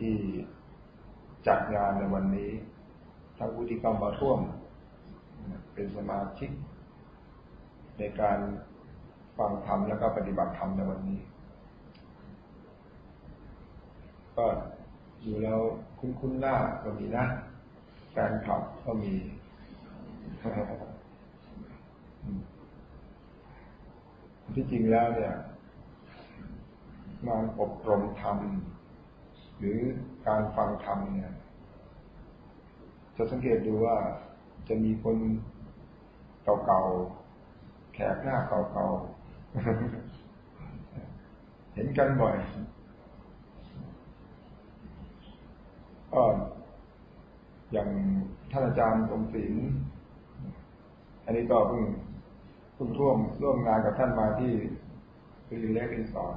ที่จัดงานในวันนี้ ทั้งผู้ที่เข้ามาร่วม เป็นสมาชิก ในการฟังธรรมแล้วก็ปฏิบัติธรรมในวันนี้ ก็อยู่แล้วคุ้นๆหน้าก็มีนะแฟนคลับก็มีที่จริงแล้วเนี่ยงานอบรมธรรม หรือการฟังธรรมเนี่ย จะสังเกตดูว่าจะมีคนเก่าๆ แขกหน้าเก่าๆ เห็นกันบ่อยก็อย่างท่านอาจารย์สมศิลอันนี้ก็เพิ่งเพิ่งร่วมร่วมงานกับท่านมาที่รีเลกอินสอน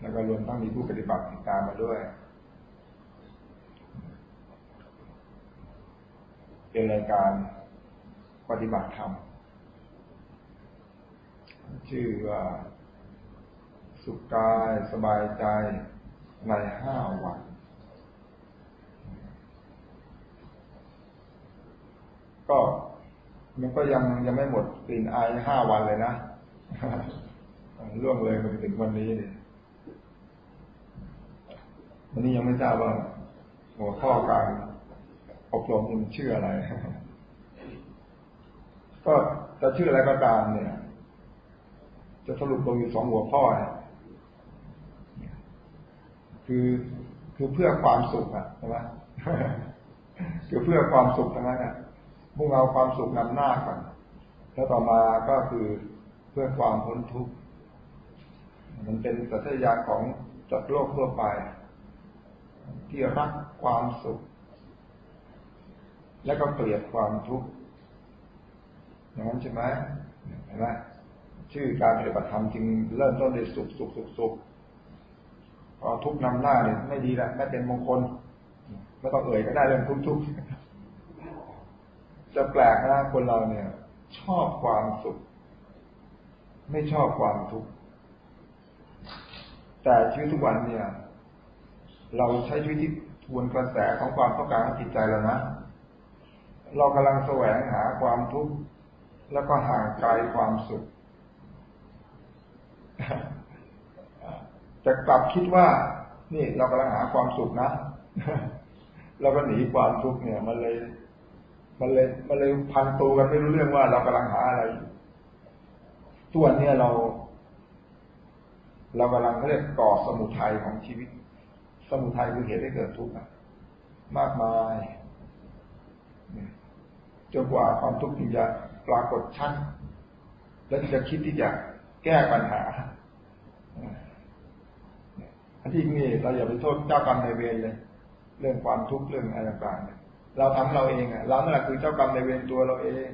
แล้วก็รวมทั้งมีผู้ปฏิบัติติดตามมาด้วยเป็นรายการปฏิบัติธรรมชื่อว่าสุขกายสบายใจในห้าวัน ก็มันก็ยังยังไม่หมดกลิ่นอายห้าวันเลยนะล่วงเลยมาถึงวันนี้เนี่ย วันนี้ยังไม่ทราบว่า หัวข้อการอบรมมันชื่ออะไร ก็จะชื่ออะไรก็ตามเนี่ย จะสรุปลงอยู่สองหัวข้อคือคือเพื่อความสุขอะใช่ไหมคือเพื่อความสุขทั้งนั้นอะมุ่งเอาความสุขนำหน้าก่อนแล้วต่อมาก็คือเพื่อความพ้นทุกข์มันเป็นสัจญาของจักรโลกทั่วไป ที่รักความสุข และก็เกลียดความทุกข์อย่างนั้นใช่ไหมเห็นไหมชื่อการปฏิบัติธรรมจึงเริ่มต้นด้วยสุขสุขสุขสุขพอทุกข์นำหน้าเนี่ยไม่ดีละไม่เป็นมงคลไม่ต้องเอ่ยก็ได้เรื่องทุกทุกจะแปลกนะคนเราเนี่ย ชอบความสุข ไม่ชอบความทุกข์แต่ชีวิตทุกวันเนี่ย เราใช้ชีวิตที่ทวนกระแสของความต้องการของจิตใจแล้วนะ เรากำลังแสวงหาความทุกข์แล้วก็ห่างไกลความสุขจะกลับคิดว่า นี่เรากำลังหาความสุขนะเราก็หนีความทุกข์เนี่ยมันเลย มันเลยมันเลยพันตัวกันไม่รู้เรื่องว่าเรากำลังหาอะไรตัวเนี้ยเรา เรากำลังเขาเรียกก่อสมุทัยของชีวิต สมุทัยคือเหตุให้เกิดทุกข์มากมายจนกว่าความทุกข์จะปรากฏชัดและจะคิดที่จะแก้ปัญหาอันที่นี่เราอย่าไปโทษเจ้ากรรมในเวรเลย เรื่องความทุกข์เรื่องอะไรต่างๆเราทำเราเองอะเรานั่นแหละคือเจ้ากรรมในเวรตัวเราเอง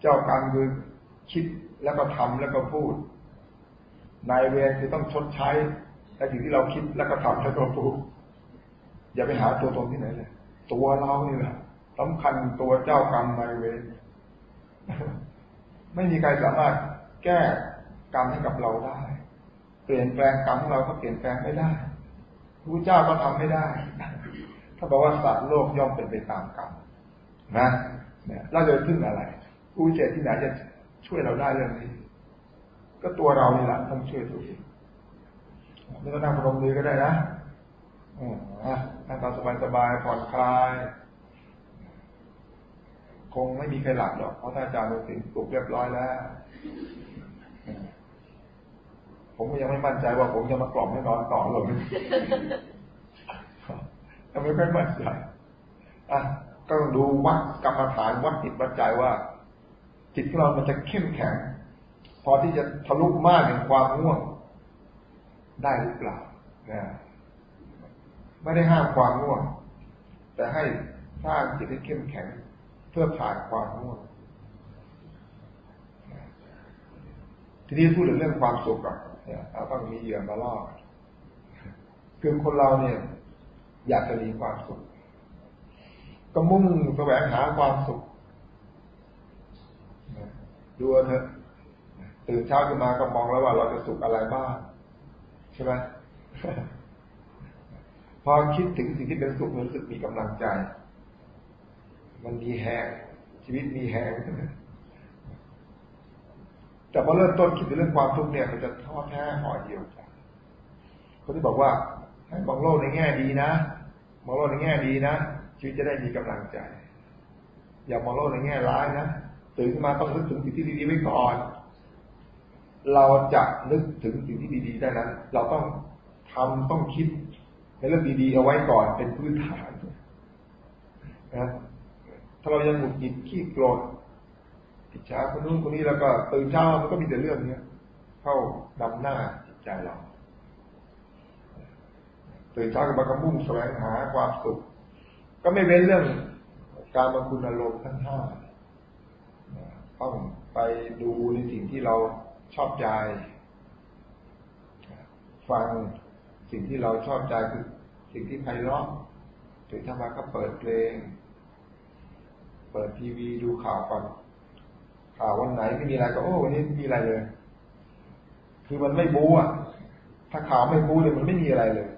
เจ้ากรรมคือคิดแล้วก็ทำแล้วก็พูดนายเวรคือต้องชดใช้ แต่สิ่งที่เราคิดแล้วก็ทำแล้วก็พูดอย่าไปหาตัวตนที่ไหนเลย ตัวเรานี่แหละสำคัญตัวเจ้ากรรมนายเวรไม่มีใครสามารถแก้กรรมให้กับเราได้ เปลี่ยนแปลงกรรมของเราก็เปลี่ยนแปลงไม่ได้พระเจ้าก็ทำไม่ได้ ถ้าบอกว่าสัตว์โลกย่อมเป็นไปตามกรรมนะเนี่ยเราจะพึ่งอะไรผู้เจตที่ไหนจะช่วยเราได้เรื่องนี้ ก็ตัวเรานี่แหละต้องช่วยตัวเอง นี่ก็นั่งพนมมือก็ได้นะอืมนั่งตามสบายๆผ่อนคลาย คงไม่มีใครหลับหรอกเพราะท่านอาจารย์เราสิงปลุกเรียบร้อยแล้ว ผมก็ยังไม่มั่นใจว่าผมจะมากล่อมให้นอนต่อเลยยังไม่ค่อยมั่นใจอะก็ดูวัดกรรมฐานวัดจิตวัดใจว่า จิตของเรามันจะเข้มแข็ง พอที่จะทะลุมากถึงความง่วง ได้หรือเปล่านะไม่ได้ห้ามความง่วง แต่ให้สร้างจิตให้เข้มแข็งเพื่อผ่านความง่วงทีนี้พูดถึงเรื่องความสุขก่อนเนี่ยเราต้องมีเหยื่อมาล่อคือคนเราเนี่ย อยากจะมีความสุขกก็มุ่งแสวงหาความสุขดูเถอะตื่นเช้าขึ้นมาก็มองแล้วว่าเราจะสุขอะไรบ้าง ใช่ไหมพอคิดถึงสิ่งที่เป็นสุขรู้สึกมีกำลังใจ มันมีแหงชีวิตมีแหงแต่พอเริ่มต้นคิดถึงเรื่องความทุกข์เนี่ยมันจะท้อแท้ห่อเหี่ยวใจคนที่บอกว่าให้มองโลกในแง่ดีนะมองโลกในแง่ดีนะชีวิตจะได้มีกำลังใจ อย่ามองโลกในแง่ร้ายนะตื่นขึ้นมาต้องนึกถึงสิ่งที่ดีๆไว้ก่อน เราจะนึกถึงสิ่งที่ดีๆได้นั้น เราต้องทำต้องคิดในเรื่องดีๆเอาไว้ก่อนเป็นพื้นฐานนะถ้าเรายังหงุดหงิดขี้โกรธอิจฉาคนนู้นคนนี้แล้วก็ตื่นเช้ามันก็มีแต่เรื่องเนี้ยเข้านำหน้าจิตใจเราตื่นเช้าก็มากระมุ่งแสวงหาความสุข ก็ไม่เว้นเรื่องการมาคุณอารมณ์ทั้งห้าต้องไปดูในสิ่งที่เรา ชอบใจ ฟังสิ่งที่เราชอบใจคือสิ่งที่ใครร้องตื่นเช้ามาก็เปิดเพลง เปิดทีวีดูข่าวก่อนข่าววันไหนไม่มีอะไรก็โอ้วันนี้มีอะไรเลย คือมันไม่บู๊อะ ถ้าข่าวไม่บู๊เลยมันไม่มีอะไรเลย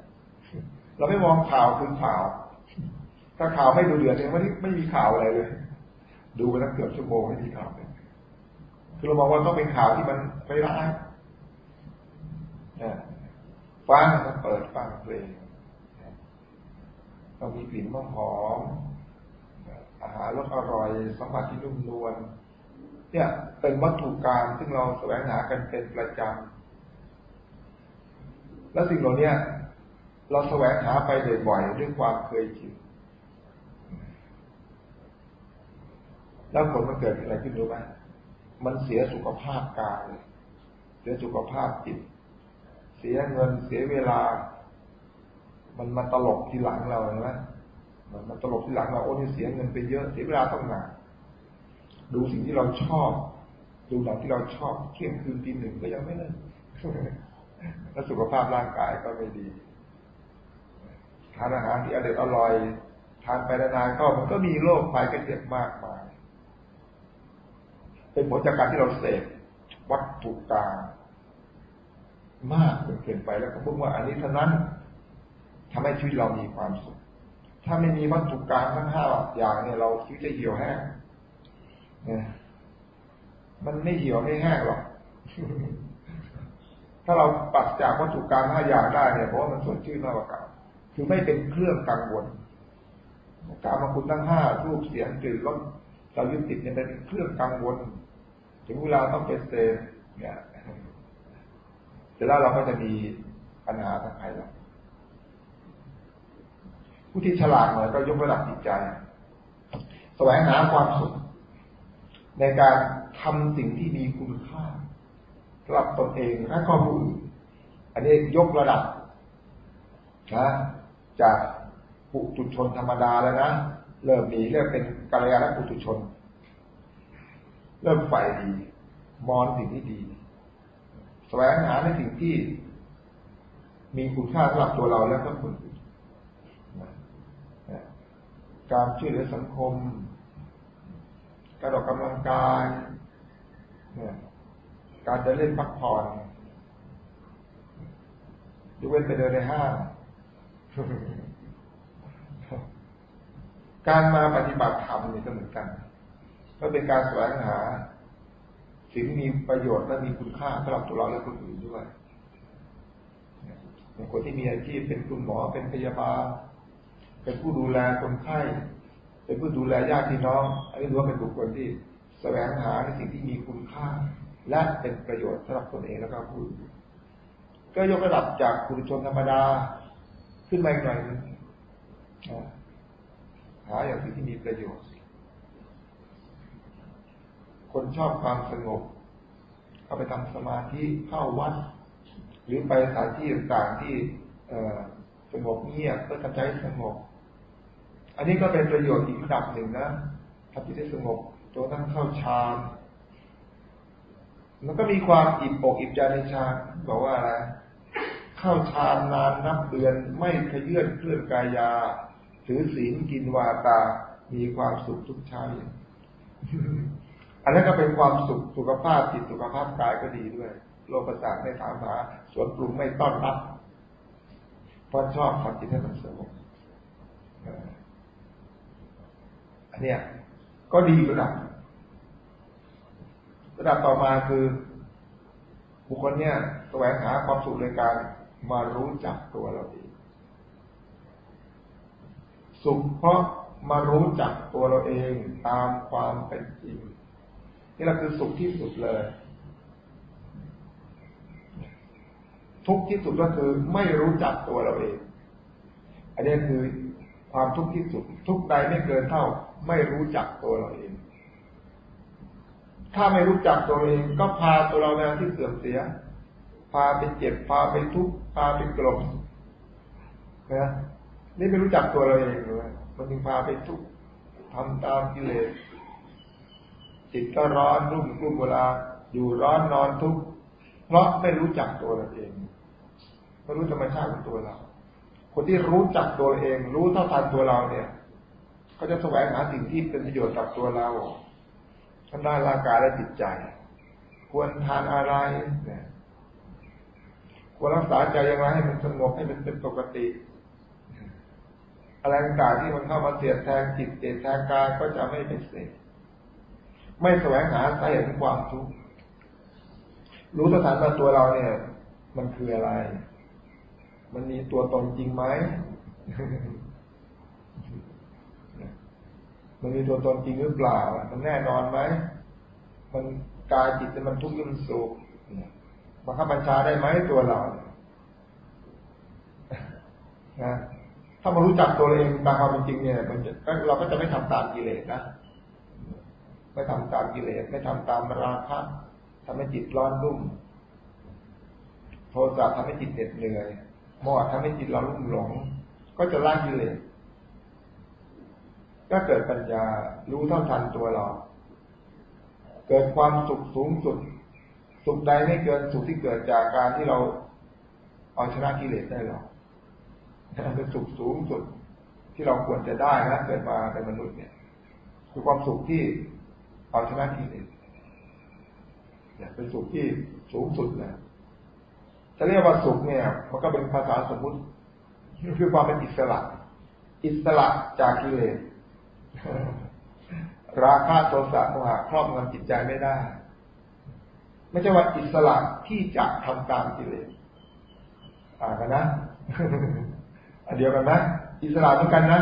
เราไม่มองข่าวคือข่าว ถ้าข่าวไม่ดูเดือดเนี่ยไม่ไม่มีข่าวอะไรเลย ดูไปตั้งเกือบชั่วโมงไม่มีข่าวเลย คือเรามองว่าต้องเป็นข่าวที่มันไปร้ายฟังก็เปิดฟังเพลงต้องมีกลิ่นหอมอาหารรสอร่อยสัมผัสที่นุ่มนวลเนี่ยเป็นวัตถุการซึ่งเราแสวงหากันเป็นประจำ และสิ่งเหล่านี้เราแสวงหาไปบ่อยๆด้วยความเคยชินแล้วผลมันเกิดอะไรขึ้นรู้ไหม มันเสียสุขภาพกายเสียสุขภาพจิต เสียเงินเสียเวลา มันมาตลกทีหลังเราเห็นไหมมันมาตลกทีหลังเราโอ้นี่เสียเงินไปเยอะเสียเวลาต้องนานดูสิ่งที่เราชอบ ดูหนังที่เราชอบเที่ยงคืนตีหนึ่งก็ยังไม่เลิกแล้วสุขภาพร่างกายก็ไม่ดีทานอาหารที่อร่อยอร่อย ทานไปนานๆก็มันก็มีโรคภัยกระเจ็บมากมา เป็นผลจากการที่เราเสพวัตถุกรรมมากเกินไปแล้วก็พูดว่าอันนี้เท่านั้นทำให้ชีวิตเรามีความสุข ถ้าไม่มีวัตถุกรรมทั้งห้าอย่างเนี่ยเราชีวิตจะเหี่ยวแห้งเนี่ยมันไม่เหี่ยวไม่แห้งหรอก ถ้าเราปัดจากวัตถุกรรมห้าอย่างได้เนี่ยเพราะว่ามันสดชื่นมากกว่าเก่าคือไม่เป็นเครื่องกังวลกามาคุณทั้งห้ารูปเสียงกลิ่นรสเรายึดติดเนี่ยเป็นเครื่องกังวล ถึงเวลาต้องเป็นเซนเนี่ยแต่แล้วเราก็จะมีปัญหาทางภายหลังผู้ที่ฉลาดหน่อยก็ยกระดับจิตใจ แสวงหาความสุข ในการทำสิ่งที่มีคุณค่าสำหรับตนเองและก็ผู้อื่นอันนี้ยกระดับนะจากปุถุชนธรรมดาแล้วนะเริ่มมีเริ่มเป็นกัลยาณปุถุชน เริ่มฝ่ดี มองสิ่งที่ดีแสวงหาในสิ่งที่ มีคุณค่าสำหรับตัวเราและก็คนอื่นการช่วยเหลือสังคม การออกกำลังกายเนี่ยการจะเล่นพักผ่อนยกเว้นไปเดินในห้างการมาปฏิบัติธรรมนี่ก็เหมือนกัน ก็เป็นการแสวงหา สิ่งมีประโยชน์และมีคุณค่าสำหรับตัวเราและคนอื่นด้วยอย่างคนที่มีอาชีพเป็นคุณหมอเป็นพยาบาล เป็นผู้ดูแลคนไข้เป็นผู้ดูแลญาติพี่น้อง อันนี้ถือว่าเป็นบุคคลที่แสวงหาในสิ่งที่มีคุณค่า และเป็นประโยชน์สำหรับตนเองแล้วก็ผู้อื่นก็ยกระดับจากคุณชนธรรมดาขึ้นมาอีกหน่อยหาอย่างที่มีประโยชน์ คนชอบความสงบเอาไปทำสมาธิเข้าวัด หรือไปสถานที่ต่างๆที่สงบเงียบเพื่อทำใจสงบ อันนี้ก็เป็นประโยชน์อีกระดับหนึ่งนะทำจิตให้สงบจนทั้งเข้าฌานมันก็มีความอิ่มอกอิ่มใจในฌานบอกว่าอะไรเข้าฌานนานนับเดือนไม่ขยื่นเคลื่อนกายา ถือศีลกินวาตา มีความสุขทุกช้า อันนั้นก็เป็นความสุขสุขภาพจิตสุขภาพกายก็ดีด้วย โลกประสาทไม่ถามหาสวนปรุงไม่ต้อนรับเพราะชอบทำจิตให้มันสงบอันเนี้ยก็ดีระดับ ระดับต่อมาคือ บุคคลเนี่ยแสวงหาความสุขในการมารู้จักตัวเราเองสุขเพราะมารู้จักตัวเราเองตามความเป็นจริง นี่แหละคือสุขที่สุดเลย ทุกที่สุดก็คือไม่รู้จักตัวเราเอง อันนี้คือความทุกข์ที่สุด ทุกใดไม่เกินเท่า ไม่รู้จักตัวเราเอง ถ้าไม่รู้จักตัวเองก็พาตัวเราในที่เสื่อมเสีย พาไปเจ็บพาไปทุกข์พาไปกลมนะนี่ไม่รู้จักตัวเราเองเลยมันจึงพาไปทุกข์ทำตามกิเลส จิตก็ร้อนรุ่มรุ่มเวลา อยู่ร้อนนอนทุกข์เพราะไม่รู้จักตัวเราเองไม่รู้ธรรมชาติของตัวเรา คนที่รู้จักตัวเอง รู้เท่าทันตัวเราเนี่ย ก็จะแสวงหาสิ่งที่เป็นประโยชน์กับตัวเราทั้งด้านร่างกายและจิตใจ ควรทานอะไรเนี่ยควรรักษาใจย่างไรให้มันสงบให้มันเป็นปกติอะไรต่างๆที่มันเข้ามาเสียดแทงจิตเสียดแทงกายก็จะไม่เป็นเสก ไม่แสวงหาสาเหตุของความทุกข์รู้สถานว่าตัวเราเนี่ย มันคืออะไร มันมีตัวตนจริงไหมมันมีตัวตนจริงหรือเปล่า มันแน่นอนไหม มันกายจิตมันทุกข์หรือมันสุขบังคับบัญชาได้ไหมตัวเรานะถ้ามารู้จักตัวเองตามความเป็นจริงเนี่ย มันจะเราก็จะไม่ทำตามกิเลสนะ ไม่ทำตามกิเลสไม่ทำตามราคะทำให้จิตร้อนรุ่ม โทสะทำให้จิตเหน็ดเหนื่อยโมหะทำให้จิตเราลุ่มหลง ก็จะละกิเลสก็เกิดปัญญารู้เท่าทันตัวเรา เกิดความสุขสูงสุด สุขใดไม่เกินสุขที่เกิดจากการที่เราเอาชนะกิเลสได้หรอกเป็นคือสุขสูงสุดที่เราควรจะได้นะเกิดมาเป็นมนุษย์เนี่ย คือความสุขที่ เอาชนะกิเลสเนี่ยเป็นสุขที่สูงสุดนะจะเรียกว่าสุขเนี่ย มันก็เป็นภาษาสมมุติคือความเป็นอิสระ อิสระจากกิเลสราคะโทสะโมหะครอบงำจิตใจไม่ได้ ไม่ใช่ว่าอิสระที่จะทำตามกิเลสอ่ากันนะอันเดียวกันนะอิสระเหมือนกันนะ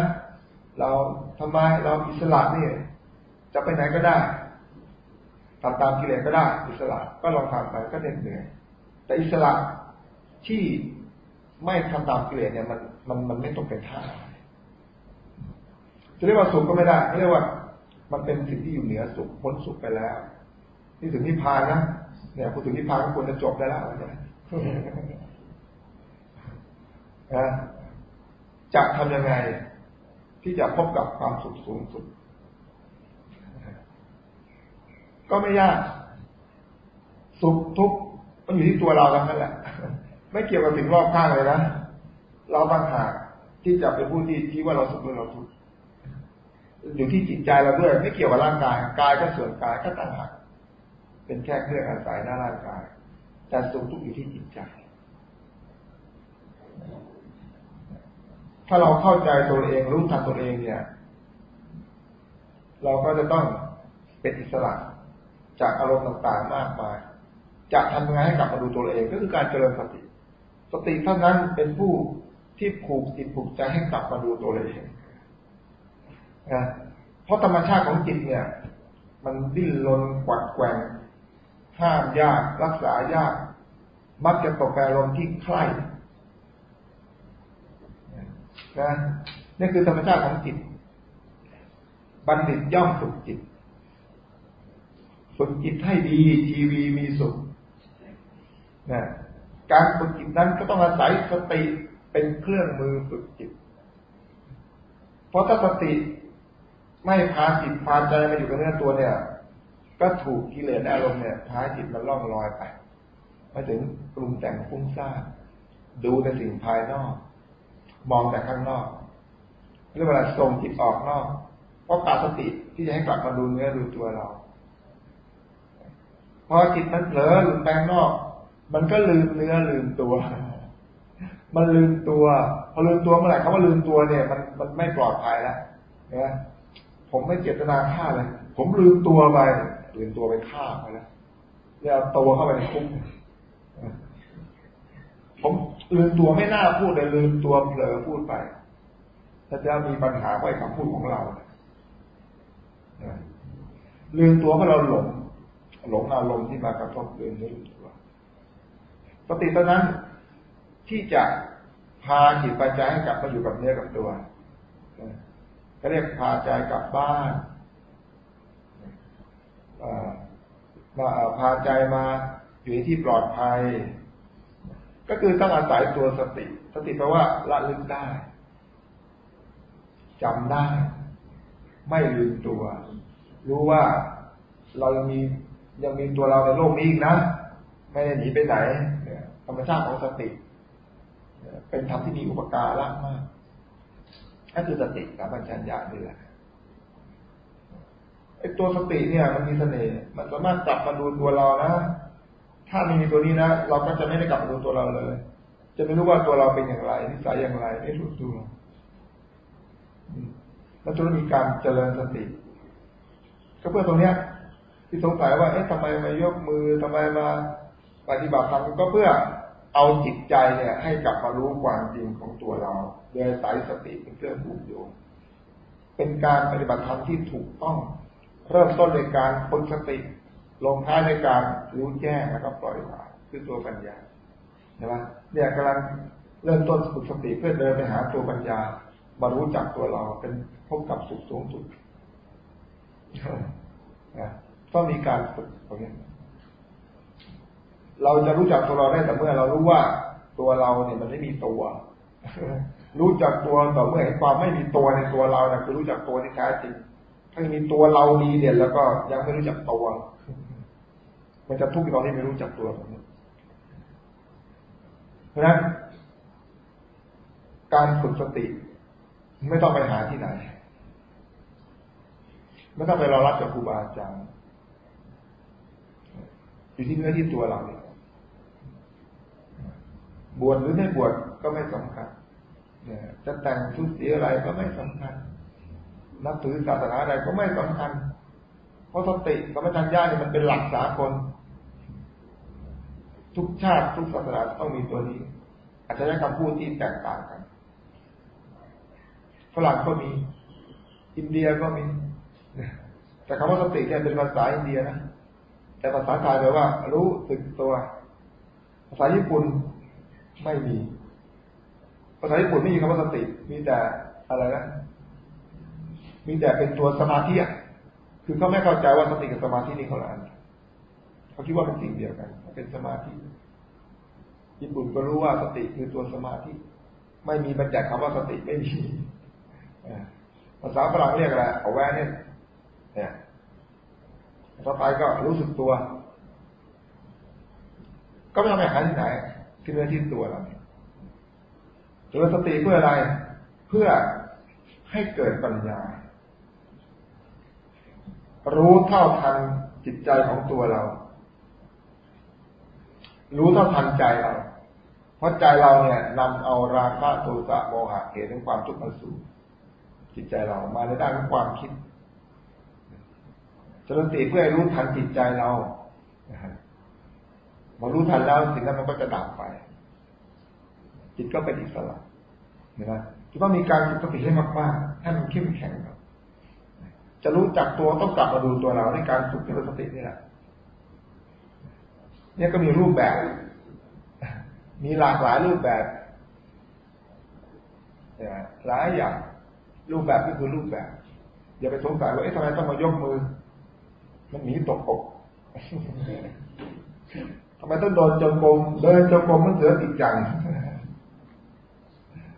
เราทำไมเราอิสระนี่จะไปไหนก็ได้ ทำตามกิเลสก็ได้ อิสระก็ลองทำไปก็เหนื่อยแต่อิสระที่ไม่ทำตามกิเลสเนี่ยมันมันมันไม่ตกเป็นท่าจะเรียกว่าสุขก็ไม่ได้เรียกว่า มันเป็นสิ่งที่อยู่เหนือสุขพ้นสุขไปแล้วนี่ถึงนิพพานนะเนี่ยพูดถึงนิพพานก็ควรจะจบได้แล้วนะจะทำยังไงที่จะพบกับความสุขสูงสุด ก็ไม่ยาก สุขทุกข์มันอยู่ที่ตัวเราทั้งนั้นแหละ ไม่เกี่ยวกับสิ่งรอบข้างเลยนะ เราบางหากที่จะเป็นผู้ที่ที่ว่าเราสุขหรือเราทุกข์อยู่ที่จิตใจเราด้วย ไม่เกี่ยวกับร่างกายกายก็ส่วนกายก็ต่างหากเป็นแค่เครื่องอาศัยหน้าร่างกาย แต่สุขทุกข์อยู่ที่จิตใจ ถ้าเราเข้าใจตัวเองรู้ทันตัวเองเนี่ย เราก็จะต้องเป็นอิสระ จากอารมณ์ต่างๆมากมาย จะทำยังไงให้กลับมาดูตัวเองก็คือการเจริญสติ สติเท่านั้นเป็นผู้ที่ผูกจิตผูกใจให้กลับมาดูตัวเองนะเพราะธรรมชาติของจิตเนี่ย มันดิ้นรนกวัดแกงห้ามยากรักษายาก มักจะตกไปอารมณ์ที่ใคร่นะนี่คือธรรมชาติของจิต บัณฑิตย่อมฝึกจิต ฝึกจิตให้ดี ทีวีมีสุขนะการฝึกจิตนั้นก็ต้องอาศัยสติเป็นเครื่องมือฝึกจิต เพราะถ้าสติไม่พาจิตพาใจมาอยู่กับเนื้อตัวเนี่ย ก็ถูกกิเลสอารมณ์เนี่ยพาจิตมันล่องลอยไปมาถึงปรุงแต่งฟุ้งซ่านดูแต่สิ่งภายนอก มองแต่ข้างนอกเรียกว่าส่งจิตออกนอก เพราะขาดสติที่จะให้กลับมาดูเนื้อดูตัวเรา พอจิตมันเผลอหลุดแปลงนอก มันก็ลืมเนื้อลืมตัว มันลืมตัว พอลืมตัวเมื่อไหร่คำว่าลืมตัวเนี่ย มันมันไม่ปลอดภัยแล้วนะผมไม่เจตนาฆ่าเลย ผมลืมตัวไปลืมตัวไปฆ่าไปแล้วเนี่ยเอาตัวเข้าไปในคุกผมลืมตัวไม่น่าพูดเลยลืมตัวเผลอพูดไปถ้าจะมีปัญหาไว้คำพูดของเราลืมตัวเพราะเราหลง หลงอารมณ์ที่มากระทบลืมลืมตัวสติตอนนั้นที่จะพาจิตปัจจัยให้กลับมาอยู่กับเนื้อกับตัวก็เรียกพาใจกลับบ้านมาพาใจมาอยู่ที่ปลอดภัย ก็คือต้องอาศัยตัวสติ สติแปลว่าละลึกได้จำได้ ไม่ลืมตัว รู้ว่าเรายังมี ยังมีตัวเราในโลกนี้อีกนะ ไม่ได้หนีไปไหนธรรมชาติของสติ เป็นธรรมที่มีอุปการะมากนั่นคือสติกับปัญญานี่แหละไอ้ตัวสติเนี่ย มันมีเสน่ห์มันสามารถกลับมาดูตัวเรานะถ้าไม่มีตัวนี้นะเราก็จะไม่ได้กลับมาดูตัวเราเลย จะไม่รู้ว่าตัวเราเป็นอย่างไรนิสัยอย่างไรไม่รู้ตัวแล้วจะมีการเจริญสติ ก็เพื่อตรงเนี้ย ที่สงสัยว่าเอ๊ะทำไมมายกมือทำไมมาปฏิบัติธรรมก็เพื่อเอาจิตใจเนี่ย ให้กลับมารู้ความจริงของตัวเรา โดยสายสติเป็นเครื่องผูกโยงเป็นการปฏิบัติธรรมที่ถูกต้อง เริ่มต้นในการฝึกสติ ลงท้ายในการรู้แจ้งแล้วก็ปล่อยวางคือตัวปัญญาใช่ไหมเนี่ยกำลังเริ่มต้นฝึกสติเพื่อเดินไปหาตัวปัญญามารู้จักตัวเราเป็นพบกับสุขสูงสุด ต้องมีการฝึกตรงนี้เราจะรู้จักตัวเราได้แต่เมื่อเรารู้ว่าตัวเราเนี่ยมันไม่มีตัว รู้จักตัวต่อเมื่อเห็นความไม่มีตัวในตัวเราเนี่ยคือรู้จักตัวที่แท้จริง ถ้ามีตัวเราดีเด่นแล้วก็ยังไม่รู้จักตัว มันจะทุกข์ตอนที่ไม่รู้จักตัวเพราะนั้นการฝึกสติ ไม่ต้องไปหาที่ไหน ไม่ต้องไปรอรับจากครูบาอาจารย์ อยู่ที่เนื้อที่ตัวเราเนี่ยบวชหรือไม่บวชก็ไม่สำคัญจะแต่งชุดสีอะไรก็ไม่สำคัญ นับถือศาสนาอะไรก็ไม่สำคัญ เพราะสติกับมัญญาเนี่ยมันเป็นหลักสากล ทุกชาติทุกศาสนาต้องมีตัวนี้ อาจจะใช้คำพูดที่แตกต่างกัน ฝรั่งก็มี อินเดียก็มี แต่คำว่าสติเนี่ยเป็นภาษาอินเดียนะ แต่ภาษาไทยแปลว่า รู้สึกตัว ภาษาญี่ปุ่นไม่มี ภาษาญี่ปุ่นไม่มีคำว่าสติ มีแต่อะไรนะมีแต่เป็นตัวสมาธิอะคือเขาไม่เข้าใจว่าสติกับสมาธินี่เขาละอันเขาคิดว่าเป็นสิ่งเดียวกันเป็นสมาธิ ญี่ปุ่นก็รู้ว่าสติคือตัวสมาธิ ไม่มีบัญญัติคำว่าสติไม่มีภาษาฝรั่งเรียกอะไรเอาแวเนี่ยเนี่ย ต่อไปก็รู้สึกตัว ก็ไม่ต้องไปหาที่ไหนที่เนื้อที่ตัวเราเจริญสติเพื่ออะไร เพื่อให้เกิดปัญญา รู้เท่าทันจิตใจของตัวเรา รู้เท่าทันใจเรา เพราะใจเราเนี่ยนำเอาราคะโทสะโมหะเหตุของความทุกข์มาสู่จิตใจเรามาในด้านของความคิด จริญสติเพื่อให้รู้ทันจิตใจเราพอรู้ทันแล้วสิ่งนั้นมันก็จะดับไป จิตก็เป็นอิสระนะจะต้องมีการฝึกสติให้มากๆให้มันเข้มแข็งครับจะรู้จักตัวต้องกลับมาดูตัวเราในการฝึกเจริญสตินี่แหละเนี่ยก็มีรูปแบบ มีหลากหลายรูปแบบหลายอย่าง รูปแบบก็คือรูปแบบ อย่าไปสงสัยว่าเอ๊ะทำไมต้องมายกมือ มันหนีตกอกทำไมต้องโดนจงกรมเดินจงกรมมันเสือติดจัง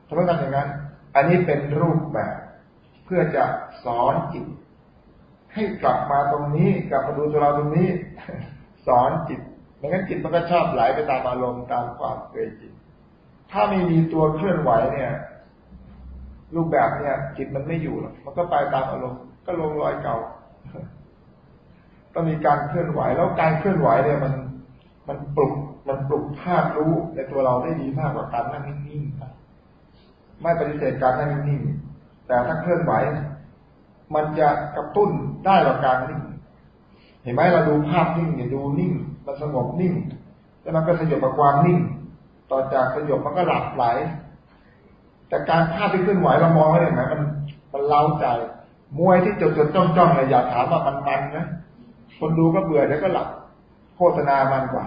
ทำไมทำอย่างนั้น อันนี้เป็นรูปแบบ เพื่อจะสอนจิต ให้กลับมาตรงนี้กลับมาดูตัวเราตรงนี้ สอนจิตไม่งั้นจิตมันก็ชอบไหลไปตามอารมณ์ตามความเคยจิต ถ้าไม่มีตัวเคลื่อนไหวเนี่ย รูปแบบเนี่ย จิตมันไม่อยู่หรอกมันก็ไปตามอารมณ์ก็ลงรอยเก่า ต้องมีการเคลื่อนไหวแล้วการเคลื่อนไหวเนี่ยมันมันปลุกมันปลุกภาพรู้ในตัวเราได้ดีมากกว่าการนั่งนิ่งๆไม่ปฏิเสธการนั่งนิ่งๆแต่ถ้าเคลื่อนไหว มันจะกระตุ้นได้กว่าการนิ่งเห็นไหมเราดูภาพนิ่งเนี่ยดูนิ่ง มันสงบนิ่ง แล้วมันก็สยบกับความนิ่ง ต่อจากสยบมันก็หลับไหล แต่การภาพที่เคลื่อนไหวเรามองไว้เห็นไหมมันมันเล้าใจ มวยที่จดจดจ้องจ้องเลยอย่าถามว่ามันมันนะ คนดูก็เบื่อแล้วก็หลับโฆษณามันกว่า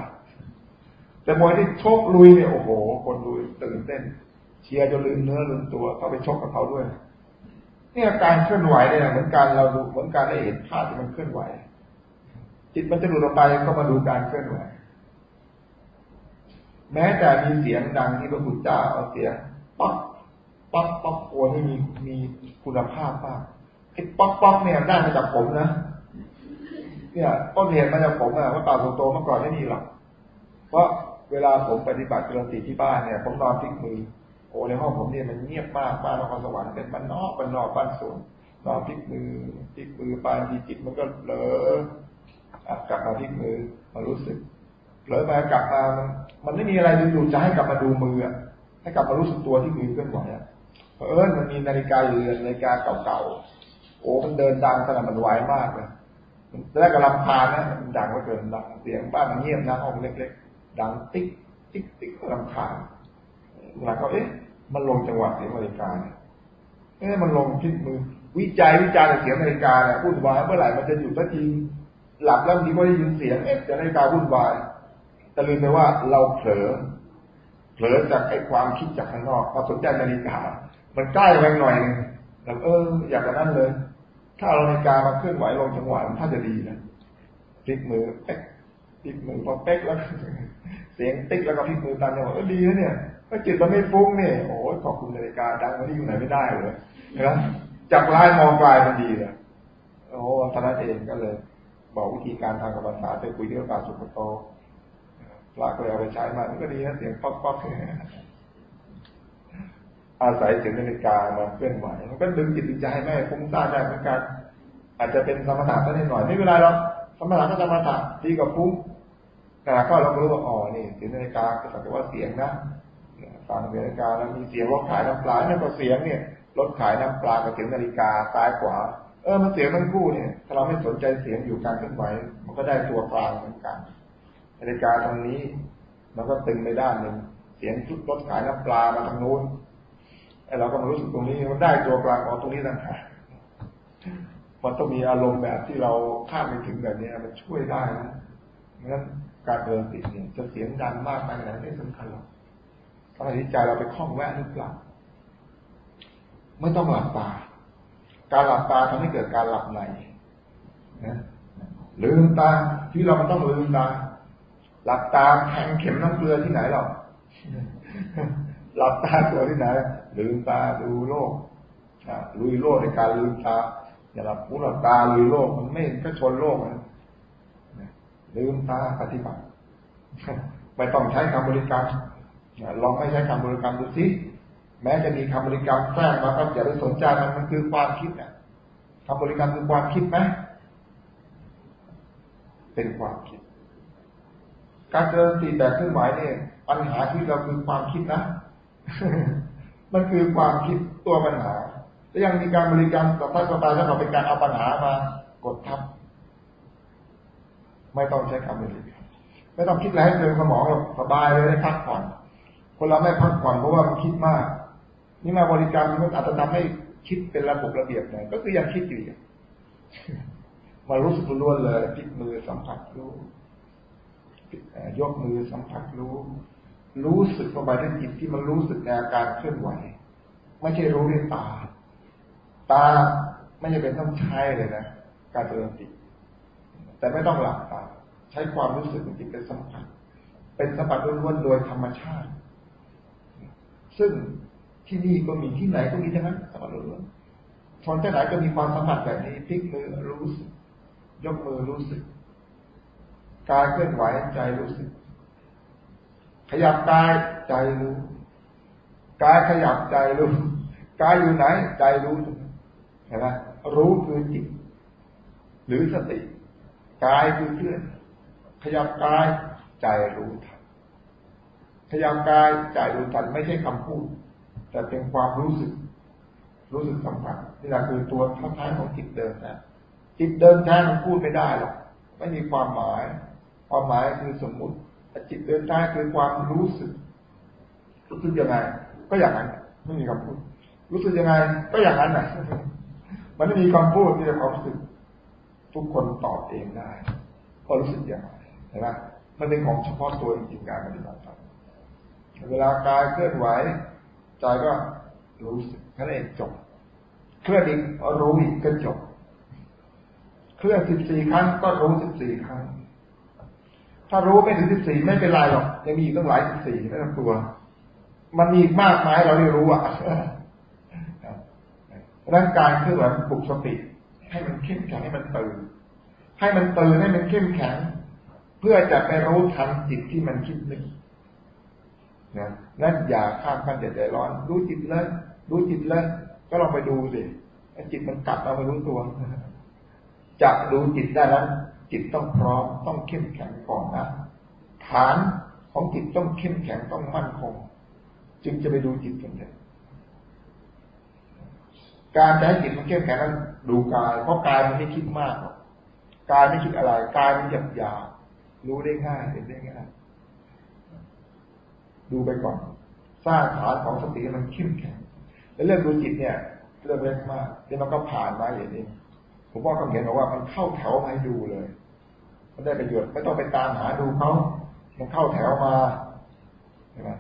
แต่มวยที่ชกลุยเนี่ยโอ้โห คนดูตื่นเต้น เชียร์จนลืมเนื้อลืมตัวเข้าไปชกกับเขาด้วยเนี่ยการเคลื่อนไหวเนี่ยเหมือนการเราดูเหมือนการได้เห็นภาพที่มันเคลื่อนไหว จิตมันจะหลุดออกไปก็มาดูการเคลื่อนไหว แม้แต่มีเสียงดังที่พระพุทธเจ้าเอาเสียงป๊อกป๊อกป๊อกโอนที่มีมีคุณภาพมากไอ้ป๊อกป๊อกเนี่ยได้มาจากผมนะ เนี่ยต้นเหตุมาจากผมอะว่าตาโตๆเมื่อก่อนไม่มีหรอกเพราะเวลาผมปฏิบัติจริญที่บ้านเนี่ย ผมนอนพลิกมือโอ้ในห้องผมเนี่ยมันเงียบมากบ้านนครสวรรค์เป็นบ้านนอกบ้านนอกบ้านสวนนอนพลิกมือพลิกมือไปทีจิตมันก็เลอกลับมาพลิกมือมารู้สึกเลยมากลับมามันมันไม่มีอะไรดึงดูดจะให้กลับมาดูมือให้กลับมารู้สึกตัวที่มือเคลื่อนไหวอะเพราะเอิญมันมีนาฬิกาเรือนนาฬิกาเก่าๆโอ้มันเดินดังขนาดมันไวมากเลย แรกก็ลำพานนะมันดังก็เกินดังเสียงบ้านมันเงียบนะห้องเล็กๆดังติ๊กติ๊กติ๊กก็ลำพานหลังก็เอ๊ะ มันลงจังหวะเสียงนาฬิกาเนี่ยเอ๊ะมันลงคิดมือวิจัยวิจารณ์เสียงนาฬิกาเนี่ยวุ่นวายเมื่อไหร่มันจะหยุดสักทีหลับแล้วทีก็ได้ยินเสียงเอ๊ะจะนาฬิกาวุ่นวายแต่ลืมไปว่าเราเผลอเผลอจากไอ้ความคิดจากข้างนอกมาสนใจนาฬิกา มันใกล้ไปหน่อยนึงแล้วเอออยากจะนั่นเลย ถ้าเราในการมาเคลื่อนไหวลงจังหวะมันถ้าจะดีนะพลิกมือเป๊กพลิกมือพอเป๊กแล้ว เสียงติ๊กแล้วก็พลิกมือตามจังหวะเออดีนะเนี่ยก็จิตมันไม่ฟุ้งเนี่ยโอ้ยขอบคุณนาฬิกาดังวันนี้อยู่ไหนไม่ได้เลยนะจากลายมองกลายมันดีเลยโอ้ท่านเองก็เลย บอกวิธีการทางกรรมฐานไปคุยที่พระบาสุขโตพระก็เลยเอาไปใช้มาก็ดีนะเสียงป๊อกป๊อก อาศัยเสียงนาฬิกามาเคลื่อนไหวมันก็ดึงจิตดึงใจให้แม่ฟุ้งซ่านได้เหมือนกันอาจจะเป็นสมถะก็นิดหน่อยไม่เป็นไรหรอกสมถะก็สมถะดีกับฟุ้งแต่ก็เรารู้ว่าอ๋อนี่เสียงนาฬิกาก็สักว่าเสียงนะฟังนาฬิกาแล้วมีเสียงรถขายน้ำปลาเนี่ยก็เสียงเนี่ยรถขายน้ำปลากับเสียงนาฬิกาซ้ายขวาเออมันเสียงทั้งคู่เนี่ย ถ้าเราไม่สนใจเสียงอยู่การเคลื่อนไหวมันก็ได้ตัวกลางเหมือนกันนาฬิกาตรงนี้ มันก็ตึงไปด้านหนึ่งเสียงชุดรถขายน้ำปลามาทางนู้น ไอ้เราก็มารู้สึกตรงนี้มันได้ตัวกลางของตรงนี้ต่างหากมันต้องมีอารมณ์แบบที่เราคาดไม่ถึงแบบนี้มันช่วยได้นะงั้นการเดินติดเนี่ยจะเสียงดังมากไปไหนไม่สำคัญหรอกถ้ใจเราไปคล้องแวะหรือเปล่าไม่ต้องหลับตา การหลับตาทำให้เกิดการหลับในนะลืมตาที่เรามันต้องลืมตา หลับตาแทงเข็มน้ำเกลือที่ไหนหรอกหลับตาตัวที่ไหน ลืมตาดูโลกลุยโลกในการลืมตาอย่าหลับหูหลับตาลุยโลกมันไม่ก็ชนโลกนะลืมตาปฏิบัติไม่ต้องใช้คำบริกรรมลองไม่ใช้คำบริกรรมดูสิแม้จะมีคำบริกรรมแทรกมาก็อย่าไปสนใจมันมันคือความคิดอะคำบริกรรมคือความคิดไหมเป็นความคิด การเจริญสติแบบเคลื่อนไหวเนี่ยปัญหาที่เราคือความคิดนะ มันคือความคิดตัวปัญหา แล้วยังมีการบริการต่อไปต่อไปแล้วเราเป็นการเอาปัญหามากดทับ ไม่ต้องใช้คำบริการไม่ต้องคิดอะไรให้เดินสมองเราสบายเลยได้พักผ่อน คนเราไม่พักผ่อนเพราะว่ามันคิดมาก นี่มาบริการมันอาจจะทำให้คิดเป็นระบบระเบียบหน่อยก็คือยังคิดอยู่มารู้สึกล้วนเลยพลิกมือสัมผัสรู้ยกมือสัมผัสรู้ รู้สึกลงไปด้วยจิตที่มันรู้สึกในอาการเคลื่อนไหว ไม่ใช่รู้ด้วยตา ตาไม่จำเป็นต้องใช้เลยนะการเจริญจิตแต่ไม่ต้องหลับตาใช้ความรู้สึกของจิตเป็นสัมผัส เป็นสัมผัสล้วนๆโดยธรรมชาติ ซึ่งที่นี่ก็มีที่ไหนก็มีทั้งนั้นสัมผัสล้วนๆชนที่ไหนก็มีความสัมผัสแบบนี้พลิกมือรู้สึก ยกมือรู้สึก การเคลื่อนไหวใจรู้สึก ขยับกายใจรู้กายขยับใจรู้กายอยู่ไหน ใจรู้เห็นไหมรู้คือจิต หรือสติกายคือเคลื่อน ขยับกายใจรู้ทันขยับกายใจรู้ทันไม่ใช่คำพูด แต่เป็นความรู้สึก รู้สึกสัมผัสนี่แหละคือตัวท้ายของจิตเดินนะจิตเดินแท้มันพูดไม่ได้หรอกไม่มีความหมาย ความหมายคือสมมุติ แต่จิตเดินแท้คือความรู้สึก รู้สึกยังไง ก็อย่างนั้น ไม่มีคำพูด รู้สึกยังไง ก็อย่างนั้นนะมันไม่มีคำพูดมีแต่ความรู้สึก ทุกคนตอบเองได้ก็รู้สึกอย่างไรเห็นไหมมันเป็นของเฉพาะตัวจริงๆการปฏิบัติธรรมเวลากายเคลื่อนไหวใจก็รู้สึกแค่นั้นเองจบ เคลื่อนอีกรู้อีกก็จบ เคลื่อนสิบสี่ครั้งก็รู้สิบสี่ครั้ง ถ้ารู้ไม่ถึงสิบสี่ไม่เป็นไรหรอกยังมีอีกตั้งหลายสิบสี่ไม่ต้องตัว มันมีอีกมากมายเราไม่รู้อะร่างกายเคลื่อนไหวปลุกสติ ให้มันเข้มแข็งให้มันตื่นให้มันตื่นให้มันเข้มแข็ง เพื่อจะไปรู้ทันจิตที่มันคิดนึกนะนั่นอย่าข้ามกันเด็ดใจร้อน รู้จิตเลยรู้จิตเลยก็ลองไปดูสิจิตมันกลับมาไม่รู้ตัว จะดูจิตได้นั้น จิตต้องพร้อมต้องเข้มแข็งก่อนนะฐานของจิตต้องเข้มแข็งต้องมั่นคง จึงจะไปดูจิตสำเร็จการจะให้จิตมันเข้มแข็งนั้นดูกาย เพราะกายมันไม่คิดมากกายไม่คิดอะไรกายมันหยาบหยาบรู้ได้ง่ายเห็นได้ง่ายดูไปก่อน สร้างฐานของสติมันเข้มแข็งแล้วเรื่องดูจิตเนี่ย เรื่องเล็กมากที่มันก็ผ่านมาอย่างนี้ผมว่าคำเขียนบอกว่ามันเข้าแถวมาให้ดูเลย มันได้ประโยชน์ไม่ต้องไปตามหาดูเขามันเข้าแถวมาใช่ไหม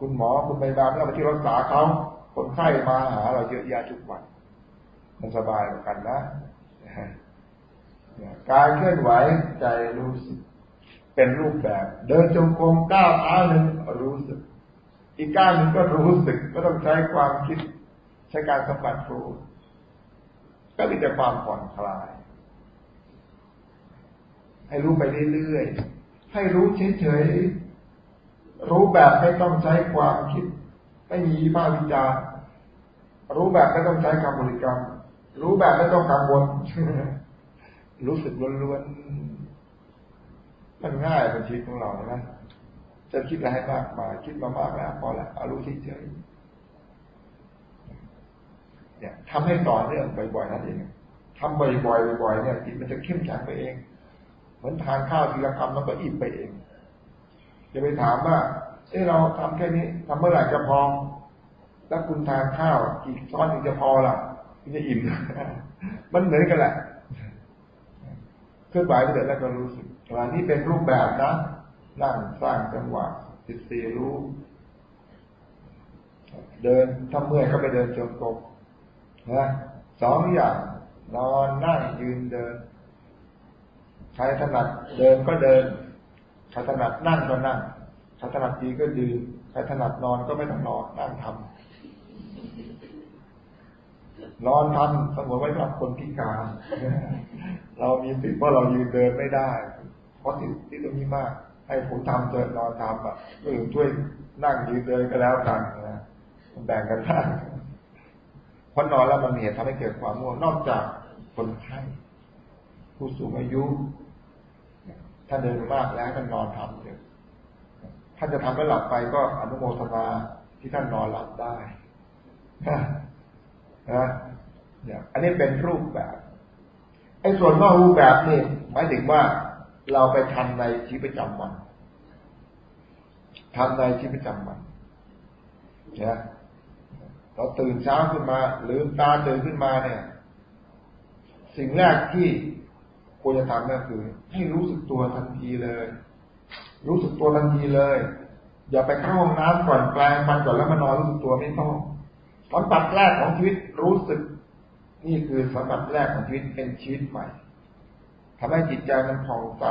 คุณหมอคุณพยาบาลเราไปที่รักษาเขาคนไข้มาหาเราเยอะแยะทุกวัน มันสบายเหมือนกันนะการเคลื่อนไหวใจรู้สึก เป็นรูปแบบ เดินจงกรมก้าวเท้าหนึ่งรู้สึก อีกก้าวหนึ่งก็รู้สึกก็ต้องใช้ความคิด ใช้การสัมผัสรู้ก็มีแต่ความผ่อนคลาย ให้รู้ไปเรื่อยๆ ให้รู้เฉยๆ รู้แบบไม่ต้องใช้ความคิด ไม่มีภาพวิจารรู้แบบไม่ต้องใช้คำบริกรรม รู้แบบไม่ต้องกังวล รู้สึกล้วนๆ มันง่ายเป็นชีวิตของเรานะจะคิดอะไรให้มากมาคิดมามากแล้วพอแล้วเอารู้เฉยๆเนี่ยทำให้ต่อเนื่องบ่อยๆนั่นเองทำบ่อยๆบ่อยๆเนี่ยจิตมันจะเข้มแข็งไปเอง มือนทานข้าวทีละคำมันก็อิ่มไปเองจะไปถามว่าเอ้เราทำแค่นี้ทำเมื่อไหร่จะพอแล้วคุณทานข้าวกี่ช้อนถึงจะพอล่ะถึงจะอิ่มมันเหมือนกันแหละเคลื่อนไหวไปเสร็จแล้วก็รู้สึกว่นี้เป็นรูปแบบนะนั่งสร้างจังหวะจิตสี่รู้ เดินถ้าเมื่อยก็ไปเดินจงกรมนะสองอย่างนอนนั่งยืนเดิน ใครถนัดเดินก็เดินใครถนัดนั่งก็นั่งใครถนัดดีก็ดีใครถนัดนอนก็ไม่ต้องนอนนั่งทำนอนทำสมมติไว้สำหรับคนพิการ เรามีสิทธิ์ว่าเรายืนเดินไม่ได้ เพราะสิทธิ์ที่ตรงนี้มาก ให้ผมทำเดินนอนทำอะก็ถือช่วยนั่งยืนเดินก็แล้วกันนะแบ่งกันได้พอนอนแล้วมันมีเหตุทำให้เกิดความง่วงนอกจากคนไข้ผู้สูงอายุ ถ้าเดินมากแล้วท่านนอนทำเถอะท่านจะทำแล้วหลับไปก็อนุโมทนาที่ท่านนอนหลับได้นะเนี่ยอันนี้เป็นรูปแบบไอ้ส่วนนอกรูปแบบนี่หมายถึงว่าเราไปทำในชีวิตประจำวันทำในชีวิตประจำวันนะเราตื่นเช้าขึ้นมาลืมตาตื่นขึ้นมาเนี่ย สิ่งแรกที่ ควรจะทำก็คือ ให้รู้สึกตัวทันทีเลย รู้สึกตัวทันทีเลย อย่าไปเข้าห้องน้ำก่อนแปลงฟันก่อนแล้วมานอนรู้สึกตัวไม่ต้องสัมผัสแรกของชีวิตรู้สึก นี่คือสัมผัสแรกของชีวิตเป็นชีวิตใหม่ทำให้จิตใจมันผ่องใส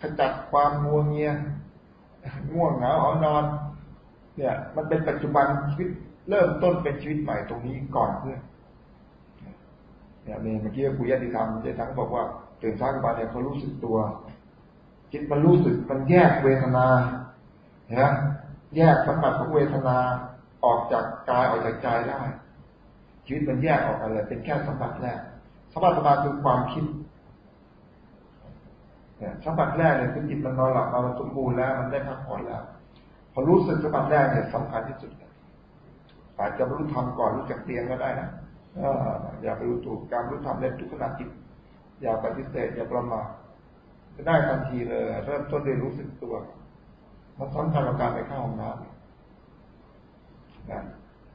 ขจัดความงัวงเงียง่วงเหงาหอนอน เนี่ย มันเป็นปัจจุบันชีวิตเริ่มต้นเป็นชีวิตใหม่ตรงนี้ก่อนเพื่อน เนี่ยเมื่อกี้คุยยติธรรมเจสังบอกว่าตื่นเช้าขึ้นมาเนี่ยเขารู้สึกตัว จิตมันรู้สึกมันแยกเวทนาเนะแยกสัมผัสของเวทนาออกจากกายออกจากใจได้ชีวิตมันแยกออกกันเลยเป็นแค่สัมผัสแรกสัมผัสต่อมาคือความคิดเนี่ยสัมผัสแรกเนี่ยคือจิตมันนอนหลับนอนสมบูรณ์แล้ว มันได้พักผ่อนแล้ว พอรู้สึกสัมผัสแรกเนี่ยสำคัญที่สุดอาจจะรู้ทำก่อนรู้จักเตียงก็ได้นะ อย่าไปรู้ถูกการรู้ทำเล่นทุกขณะจิต อย่าปฏิเสธอย่าประมาทจะได้ทันทีเลย เริ่มต้นด้วยรู้สึกตัวมันสำคัญกับการไปเข้าห้องน้ำนะ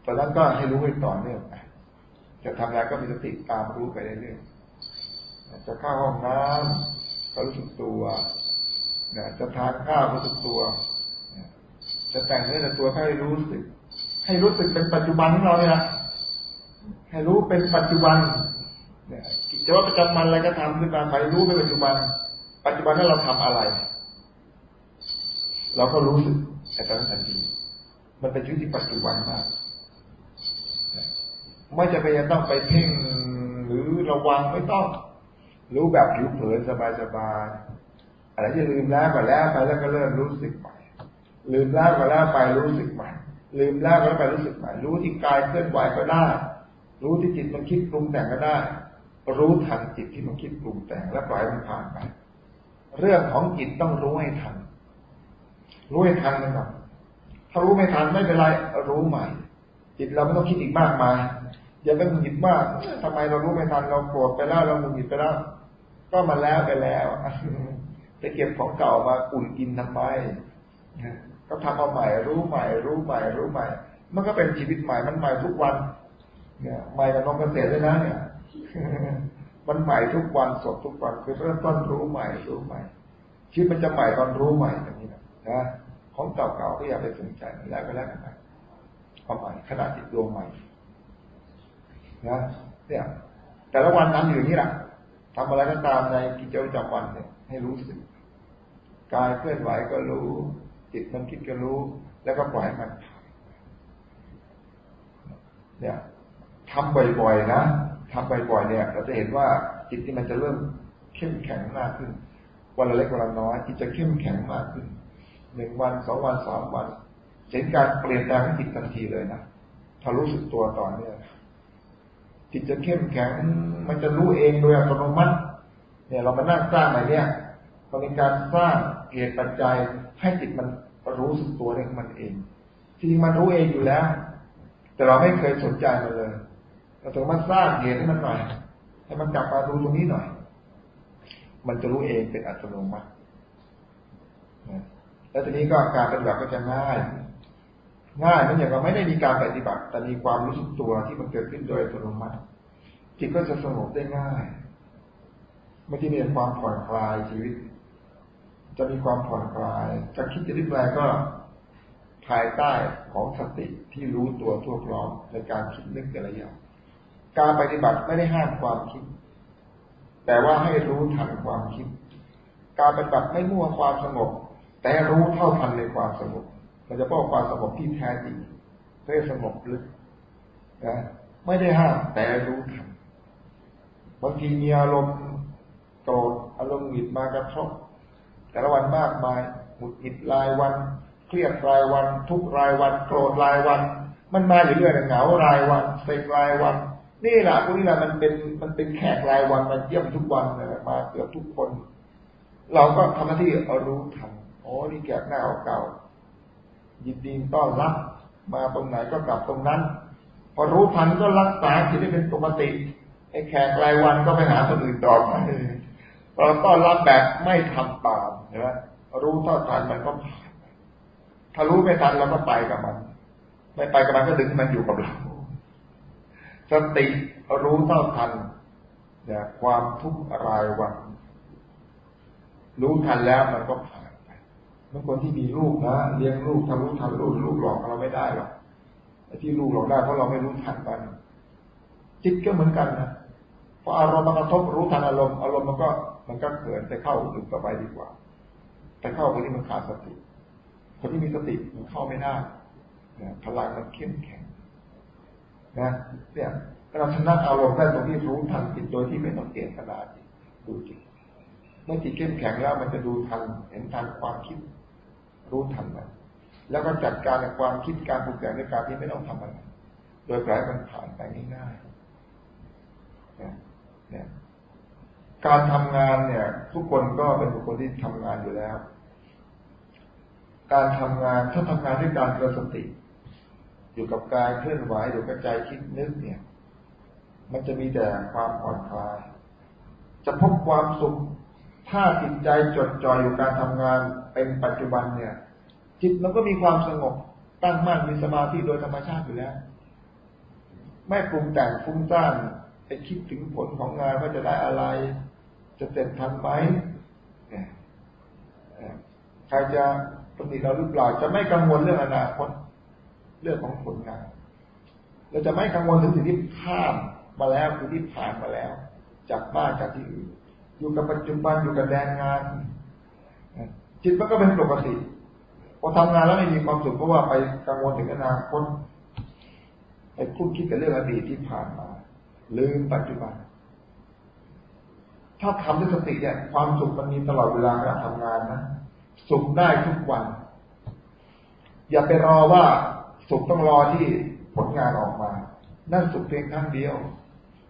ตอนนั้นก็ให้รู้ไว้ต่อเนื่องไปจะทำอะไรก็มีสติตามรู้ไปเรื่อยๆจะเข้าห้องน้ำก็รู้สึกตัวนะจะทานข้าวรู้สึกตัว จะแต่งเนื้อแต่ตัวให้รู้สึก ให้รู้สึกเป็นปัจจุบันของเราเนี่ยนะ ให้รู้เป็นปัจจุบันเนี่ยกิจวัตรประจำวันอะไรก็ทำขึ้นมาไปรู้เป็นปัจจุบัน ปัจจุบันนั้นเราทำอะไร เราก็รู้สึกแต่ตอนนั้นทันทีมันเป็นชีวิตที่ปัจจุบันมากไม่จะไปยังต้องไปเพ่งหรือระวังไม่ต้อง รู้แบบผิวเผินสบายๆอะไรที่ลืมแล้วก็แล้วไปแล้วก็เริ่มรู้สึกใหม่ลืมแล้วก็แล้วไปรู้สึกใหม่ลืมแล้วก็แล้วไปรู้สึกใหม่รู้ที่กายเคลื่อนไหวก็ได้ รู้ที่จิตมันคิดปรุงแต่งก็ได้ รู้ทันจิตที่มันคิดปรุงแต่งแล้วปล่อยมันผ่านไป เรื่องของจิตต้องรู้ให้ทัน รู้ให้ทันนะครับ ถ้ารู้ไม่ทันไม่เป็นไร รู้ใหม่ จิตเราไม่ต้องคิดอีกมากมายอย่าไปหงุดหงิดมากทำไมเรารู้ไม่ทันเราโกรธไปแล้วเราหงุดหงิดไปแล้ว ก็มาแล้วไปแล้วจะเก็บของเก่ามาอุ่นกินทำไมก็ทำมาใหม่ รู้ใหม่ รู้ใหม่ รู้ใหม่ มันก็เป็นชีวิตใหม่มันใหม่ทุกวัน เนี่ยใหม่กับน้องเกษตรเลยนะเนี่ยมันใหม่ทุกวันสดทุกวันคือเริ่มต้นรู้ใหม่รู้ใหม่ชีวิตมันจะใหม่ตอนรู้ใหม่อย่างนี้นะนะของเก่าๆก็อย่าไปสนใจแล้วก็แล้วกันไปเอาใหม่ขนาดจิตดวงใหม่นะเนี่ย แต่ละวันนั้นอยู่นี่แหละทำอะไรก็ตามในกิจวัตรประจำวันเนี่ย ให้รู้สึกกายเคลื่อนไหวก็รู้ จิตมันคิดก็รู้ แล้วก็ปล่อยมันเนี่ย ทำบ่อยๆนะทำบ่อยๆเนี่ย เราจะเห็นว่าจิตที่มันจะเริ่มเข้มแข็งมากขึ้น วันละเล็กวันละน้อยจิตจะเข้มแข็งมากขึ้นหนึ่งวันสองวันสามวันเห็นการเปลี่ยนแปลงของจิตทันทีเลยนะถ้ารู้สึกตัวต่อเนื่องจิตจะเข้มแข็ง มันจะรู้เองโดยอัตโนมัติ เนี่ย เรามานั่งสร้างอะไรเนี่ยเราเป็นการสร้างเหตุปัจจัยให้จิตมันรู้สึกตัวเองมันเองจริงมันรู้เองอยู่แล้ว แต่เราไม่เคยสนใจมันเลย เราต้องมาสร้างเหตุให้มันหน่อย ให้มันกลับมาดูตรงนี้หน่อย มันจะรู้เองเป็นอัตโนมัติแล้วทีนี้ก็การปฏิบัติก็จะง่าย ง่ายมันอย่างเราไม่ได้มีการปฏิบัติ แต่มีความรู้สึกตัวที่มันเกิดขึ้นโดยอัตโนมัติ จิตก็จะสงบได้ง่ายเมื่อที่มีความผ่อนคลายชีวิต จะมีความผ่อนคลาย จะคิดจะริบแรงก็ภายใต้ของสติที่รู้ตัวทั่วพร้อมในการคิดนึกแต่ละอย่าง การปฏิบัติไม่ได้ห้ามความคิด แต่ว่าให้รู้ทันความคิด การปฏิบัติไม่มั่วความสงบ แต่รู้เท่าทันในความสงบเราจะบอกความสงบที่แท้จริงเพื่อสงบลึกนะไม่ได้ห้ามแต่รู้ทันบางทีมีอารมณ์โกรธอารมณ์หงิดมากระทบแต่ละวันมากมายหงุดหงิดรายวัน เครียดรายวัน ทุกรายวัน โกรธรายวัน มันมาเรื่อยๆเหงารายวันเซ็งรายวัน นี่แหละพวกนี้แหละมันเป็นมันเป็นแขกรายวันมาเยี่ยมทุกวันมาเกือบทุกคน เราก็ทำหน้าที่เอารู้ทันโอ้นี่แขกหน้าเก่ายินดีต้อนรับมาตรงไหนก็กลับตรงนั้น พอรู้ทันก็รักษาที่ได้เป็นปกติไอ้แขกรายวันก็ไปหาคนอื่นต่อไปเราต้อนรับแบบไม่ทำตามใช่ไหมรู้เท่าทันมันก็ผ่านถ้ารู้ไม่ทันเราก็ไปกับมัน ไม่ไปกับมันก็ดึงมันอยู่กับเรา สติรู้เท่าทันเนี่ยความทุกข์รายวัน รู้ทันแล้วมันก็ผ่านไปบางคนที่มีลูกนะเลี้ยงลูกทำลูกทำลูกลูกหลอกเราไม่ได้หรอกไอ้ที่ลูกหลอกได้เพราะเราไม่รู้ทันมันจิตก็เหมือนกันนะพออารมณ์มันกระทบรู้ทันอารมณ์อารมณ์มันก็มันก็เกิดแต่เข้าอื่นต่อไปดีกว่า แต่เข้าไปที่มันขาดสติ คนที่มีสติมันเข้าไม่ได้พลังมันเข้มแข็ง นะเนี่ยเราชนะอารมณ์ได้ตรงที่รู้ทันจิตโดยที่ไม่ต้องเกณฑ์ขนาดดูจิตเมื่อจิตเข้มแข็งแล้วมันจะดูทันเห็นทันความคิด รู้ทันมันแล้วก็จัดการกับความคิดการปรุงแต่งในการที่ไม่ต้องทำอะไรโดยปล่อยมันผ่านไปง่ายๆเนี่ยการทำงานเนี่ย ทุกคนก็เป็นบุคคลที่ทำงานอยู่แล้ว การทำงานถ้าทำงานด้วยการเจริญสติ อยู่กับกายเคลื่อนไหวอยู่กับใจคิดนึกเนี่ย มันจะมีแต่ความผ่อนคลาย จะพบความสุข ถ้าจิตใจจดจ่ออยู่การทำงานเป็นปัจจุบันเนี่ย จิตมันก็มีความสงบตั้งมั่นมีสมาธิโดยธรรมชาติอยู่แล้ว ไม่ปรุงแต่งฟุ้งซ่านไปคิดถึงผลของงานว่าจะได้อะไร จะเสร็จทันไหมใครจะตำหนิเราหรือเปล่าจะไม่กังวลเรื่องอนาคต เรื่องของผลงานเราจะไม่กังวลถึงสิ่งที่ข้ามมาแล้วคือที่ผ่านมาแล้ว จากบ้านจากที่อื่น อยู่กับปัจจุบันอยู่กับแดนงาน จิตมันก็เป็นปกติพอทำงานแล้วไม่มีความสุขเพราะว่าไปกังวลถึงอนาคตไปคุ้นคิดกับเรื่องอดีตที่ผ่านมา ลืมปัจจุบัน ถ้าทำด้วยสติเนี่ยความสุขมันมีตลอดเวลาการทำงานนะ สุขได้ทุกวัน อย่าไปรอว่า สุขต้องรอที่ผลงานออกมา นั่นสุขเพียงครั้งเดียว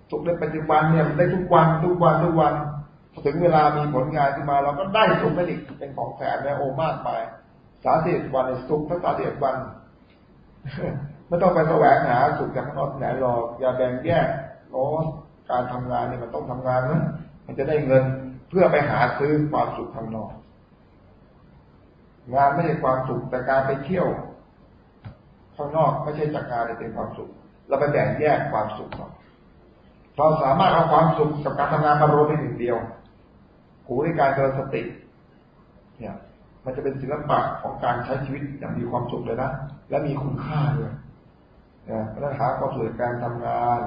สุขในปัจจุบันเนี่ยได้ทุกวันทุกวันทุกวันพอถึงเวลามีผลงานขึ้นมา เราก็ได้สุขนั่นอีกเป็นของแสนแล้วโอมากมายสาธิตวันสุขทั้งสาธิตวันไม่ต้องไปแสวงหาสุขจากข้างนอกไหนหรอกอย่าแบ่งแยกโอ้การทำงานเนี่ยมันต้องทำงานนะมันจะได้เงินเพื่อไปหาซื้อความสุขข้างนอก งานไม่ใช่ความสุขแต่การไปเที่ยว ข้างนอกไม่ใช่จากการเป็นความสุข เราไปแบ่งแยกความสุขเราเราสามารถเอาความสุขกับการทำงานมารวมเป็นหนึ่งเดียวหูในการเจริญสติ เนี่ย มันจะเป็นศิลปะของการใช้ชีวิตอย่างมีความสุขเลยนะและมีคุณค่าด้วยนะปัญหาความสุขการทำงาน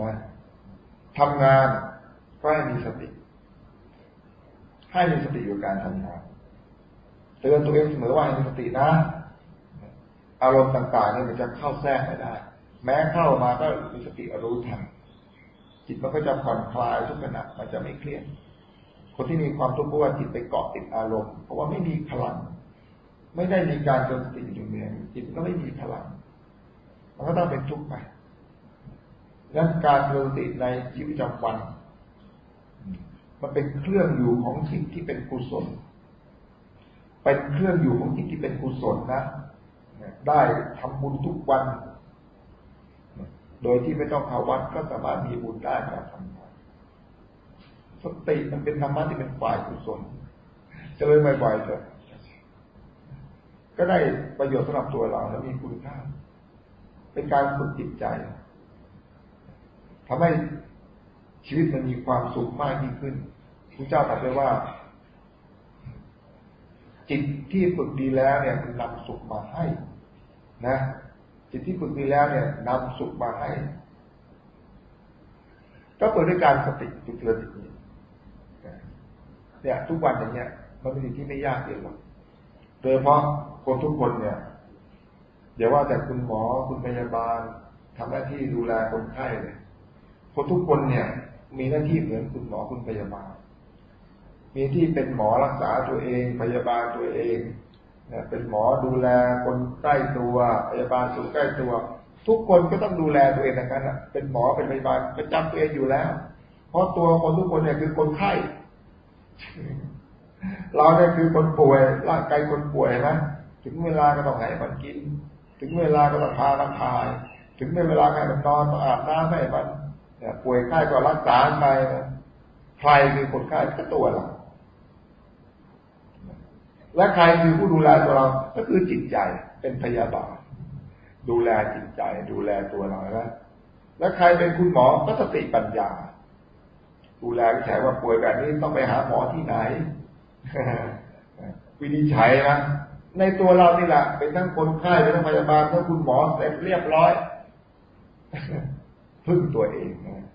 นะทำงานก็ให้มีสติ ให้มีสติอยู่การทำงานเตือนตัวเองเสมอว่าให้มีสตินะ อารมณ์ต่างๆเนี่ยมันจะเข้าแทรกไม่ได้ แม้เข้ามาก็มีสติรู้ทันจิตมันก็จะผ่อนคลายทุกขณะมันจะไม่เครียดคนที่มีความทุกข์เพราะว่าจิตไปเกาะติดอารมณ์เพราะว่าไม่มีพลัง ไม่ได้มีการจนสติอยู่เนืองจิตก็ไม่มีพลังมันก็ต้องเป็นทุกข์ไปดังนั้นการเจริญสติในชีวิตประจำวัน มันเป็นเครื่องอยู่ของสิ่งที่เป็นกุศลเป็นเครื่องอยู่ของสิ่งที่เป็นกุศลนะ ได้ทำบุญทุกวัน โดยที่ไม่ต้องเข้าวัดก็สามารถมีบุญได้ขณะทำงานสติมันเป็นธรรมะที่เป็นฝ่ายกุศลเจริญบ่อยๆเถอะก็ได้ประโยชน์สำหรับตัวเราและมีคุณค่า เป็นการฝึกจิตใจทำให้ชีวิตมันมีความสุขมากยิ่งขึ้นพระเจ้าตรัสไว้ว่า จิตที่ฝึกดีแล้วเนี่ยมันนำสุขมาให้ นะจิตที่ฝึกดีแล้วเนี่ยนำสุขมาให้ ก็เปิดด้วยการสติฝึกเตือนจิตนี้เนี่ย ทุกวันอย่างเงี้ย มันเป็นสิ่งที่ไม่ยากเย็นหรอกโดยเฉพาะคนทุกคนเนี่ย เดี๋ยวว่าแต่คุณหมอคุณพยาบาลทำหน้าที่ดูแลคนไข้เลยคนทุกคนเนี่ย มีหน้าที่เหมือนคุณหมอคุณพยาบาล มีที่เป็นหมอรักษาตัวเอง พยาบาลตัวเอง เป็นหมอดูแลคนใกล้ตัวพยาบาลสุดใกล้ตัว ทุกคนก็ต้องดูแลตัวเองอย่างนั้นเป็นหมอเป็นพยาบาลประจำตัวเองอยู่แล้ว เพราะตัวคนทุกคนเนี่ยคือคนไข้เราเนี่ยคือคนป่วยร่างกายคนป่วยนะถึงเวลาก็ต้องให้มันกิน ถึงเวลาก็ต้องพามันทาย ถึงเวลาให้มันนอนต้องอาบน้ำให้มันป่วยไข้ก็รักษาไปนะใครคือคนไข้ก็ตัวเรา และใครคือผู้ดูแลตัวเรา ก็คือจิตใจเป็นพยาบาลดูแลจิตใจดูแลตัวเราแล้วและใครเป็นคุณหมอก็สติปัญญา ดูแลวิจัยว่าป่วยแบบนี้ต้องไปหาหมอที่ไหนวินิจฉัยนะในตัวเรานี่แหละเป็นทั้งคนไข้เป็นทั้งพยาบาลทั้งคุณหมอเสร็จเรียบร้อยพึ่งตัวเองนะ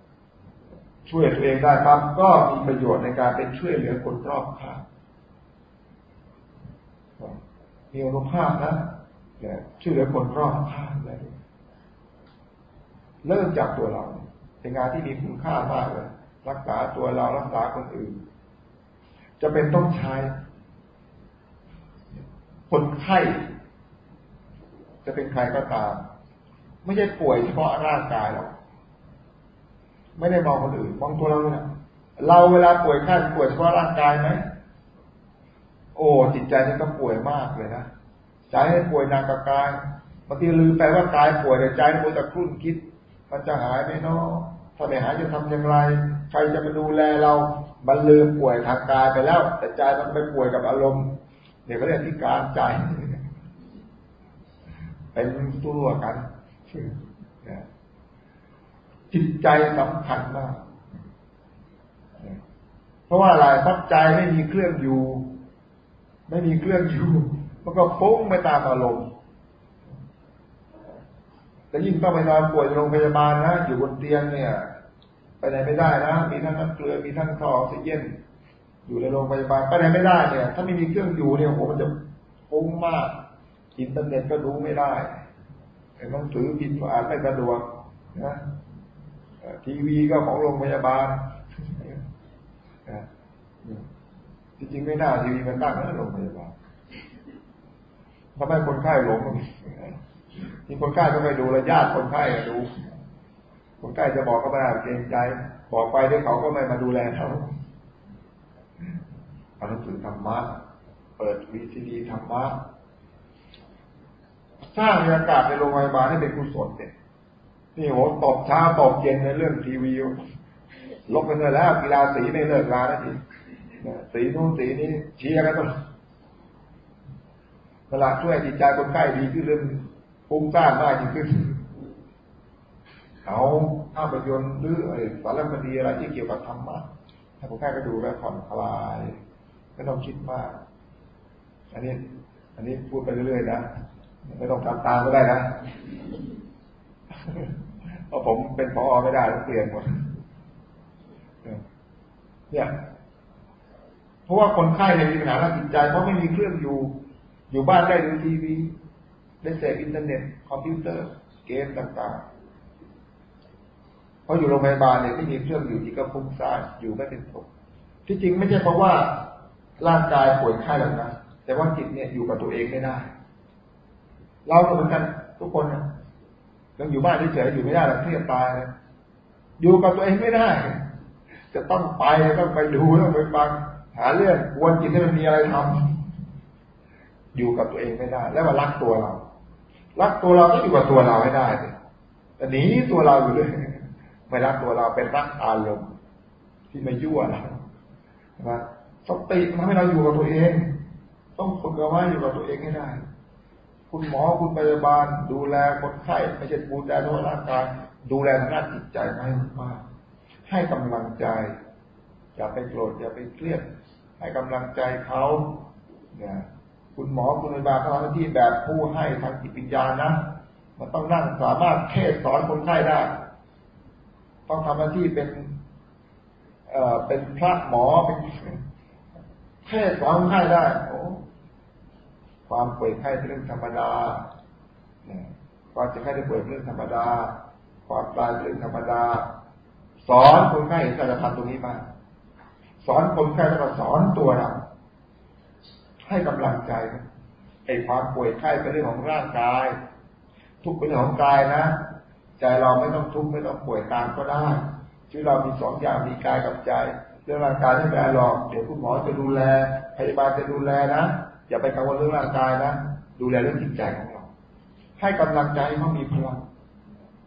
ช่วยตัวเองได้ปั๊บก็มีประโยชน์ในการเป็นช่วยเหลือคนรอบข้าง มีอนุภาพนะช่วยเหลือคนรอบข้างได้เริ่มจากตัวเรา เป็นงานที่มีคุณค่ามากเลย รักษาตัวเรารักษาคนอื่น จะเป็นต้องใช้ คนไข้จะเป็นใครก็ตาม ไม่ใช่ป่วยเฉพาะร่างกายหรอกไม่ได้มองคนอื่นมองตัวเราเนี่ยเราเวลาป่วยไข้ป่วยเฉพาะร่างกายไหม โอ้จิตใจนี่ก็ป่วยมากเลยนะใจให้ป่วยหนักกับกายบางทีลืมไปว่ากายป่วยแต่ใจมันจะครุ่นคิด มันจะหายไหมเนาะถ้าไม่หายจะทำอย่างไร ใครจะมาดูแลเรา มันลืมป่วยทางกายไปแล้ว แต่ใจมันไปป่วยกับอารมณ์เดี๋ยวก็เรียกที่การใจเป็นตัวกันจิตใจสำคัญมากเพราะว่าอะไรเพราะใจไม่มีเครื่องอยู่ ไม่มีเครื่องอยู่มันก็ฟุ้งไปตามอารมณ์แต่ยิ่งต้องไปนอนป่วยโรงพยาบาลนะอยู่บนเตียงเนี่ย ไปไหนไม่ได้นะมีทั้งน้ำเกลือมีทั้งท่อออกซิเจนอยู่ในโรงพยาบาลไปไหนไม่ได้เนี่ย ถ้าไม่มีเครื่องอยู่เนี่ยโหมันจะฟุ้งมากอินเทอร์เน็ตก็ดูไม่ได้หนังสือพิมพ์อ่านไม่สะดวกนะทีวีก็ของโรงพยาบาล จริงๆไม่น่าทีวีมันตั้งนะโรงพยาบาลทำให้คนไข้หลงที่คนไข้ก็ไม่ดูระยะคนไข้ดู คนไข้จะบอกก็ไม่ได้เกรงใจบอกไปด้วยเขาก็ไม่มาดูแลเขาเอาหนังสือธรรมะ เปิดวีซีดีธรรมะสร้างบรรยากาศในโรงพยาบาลให้เป็นกุศลเนี่ยนี่โหตบเช้าตบเย็นในเรื่องทีวีลบไปเลยแล้วกีฬาสีไม่เลิกลาแล้วที สีนู้นสีนี้ชียร์กันต้องเวลาช่วยจิตใจคนไข้ดีขึ้นเรื่องฟุ้งซ่านมากยิ่งขึ้นเอาภาพยนตร์หรืออะไรสารคดีอะไรที่เกี่ยวกับธรรมะถ้าคนไข้ก็ดูแล้วผ่อนคลายไม่ต้องคิดมาก อันนี้ อันนี้พูดไปเรื่อยๆนะไม่ต้องทำตามก็ได้นะเพราะผมเป็นพอไม่ได้ต้องเปลี่ยนหมดเนี่ย เพราะว่าคนไข้เนี่ยมีปัญหาทางจิตใจเพราะไม่มีเครื่องอยู่ อยู่บ้านได้ดูทีวีได้เสพอินเทอร์เน็ตคอมพิวเตอร์ เกมต่างๆ เพราะอยู่โรงพยาบาลเนี่ยไม่มีเครื่องอยู่ที่ก็ฟุ้งซ่านอยู่ไม่เป็นสุขที่จริงไม่ใช่เพราะว่าร่างกายป่วยไข้หรอกนะแต่ว่าจิตเนี่ยอยู่กับตัวเองไม่ได้ เราเหมือนกันทุกคนนะยังอยู่บ้านเฉยๆอยู่ไม่ได้หรอกเครียดตายเลยอยู่กับตัวเองไม่ได้ จะต้องไปต้องไปดูต้องไปฟัง หาเรื่องวนจิตให้มันมีอะไรทำอยู่กับตัวเองไม่ได้ แล้วมารักตัวเรา รักตัวเราก็อยู่กับตัวเราให้ได้แต่หนีตัวเราอยู่เลยไม่รักตัวเราเป็นรักอารมณ์ที่ไม่ยั่วเรานะสติทำให้เราอยู่กับตัวเอง ต้องฝึกเอาไว้อยู่กับตัวเองให้ได้ คุณหมอคุณพยาบาล ดูแลคนไข้ไม่ใช่ดูแลทางร่างกายดูแลทางด้านจิตใจให้มากให้กำลังใจ อย่าไปโกรธอย่าไปเครียด ให้กำลังใจเขาเนี่ยคุณหมอคุณพยาบาลเขาทำหน้าที่แบบผู้ให้ทางจิตวิญญาณนะมันต้องนั่งสามารถเทศสอนคนไข้ได้ ต้องทำหน้าที่เป็นเอ่อเป็นพระหมอเป็นเทศสอนคนไข้ได้โอ้ความป่วยไข้เป็นเรื่องธรรมดาความเจ็บไข้ได้ป่วยเป็นเรื่องธรรมดา ความตายเป็นเรื่องธรรมดา สอนคนไข้เห็นการทำตรงนี้มา สอนคนไข้แล้วก็สอนตัวเราให้กำลังใจไอ้ความป่วยไข้เป็นเรื่องของร่างกาย ทุกเป็นเรื่องของกายนะใจเราไม่ต้องทุกข์ไม่ต้องป่วยตามก็ได้ชีวิตเรามีสองอย่างมีกายกับใจ เรื่องร่างกายไม่เป็นไรหรอกเดี๋ยวคุณหมอจะดูแลพยาบาลจะดูแลนะอย่าไปกังวลเรื่องร่างกายนะดูแลเรื่องจิตใจของเรา ให้กำลังใจเขามีพลัง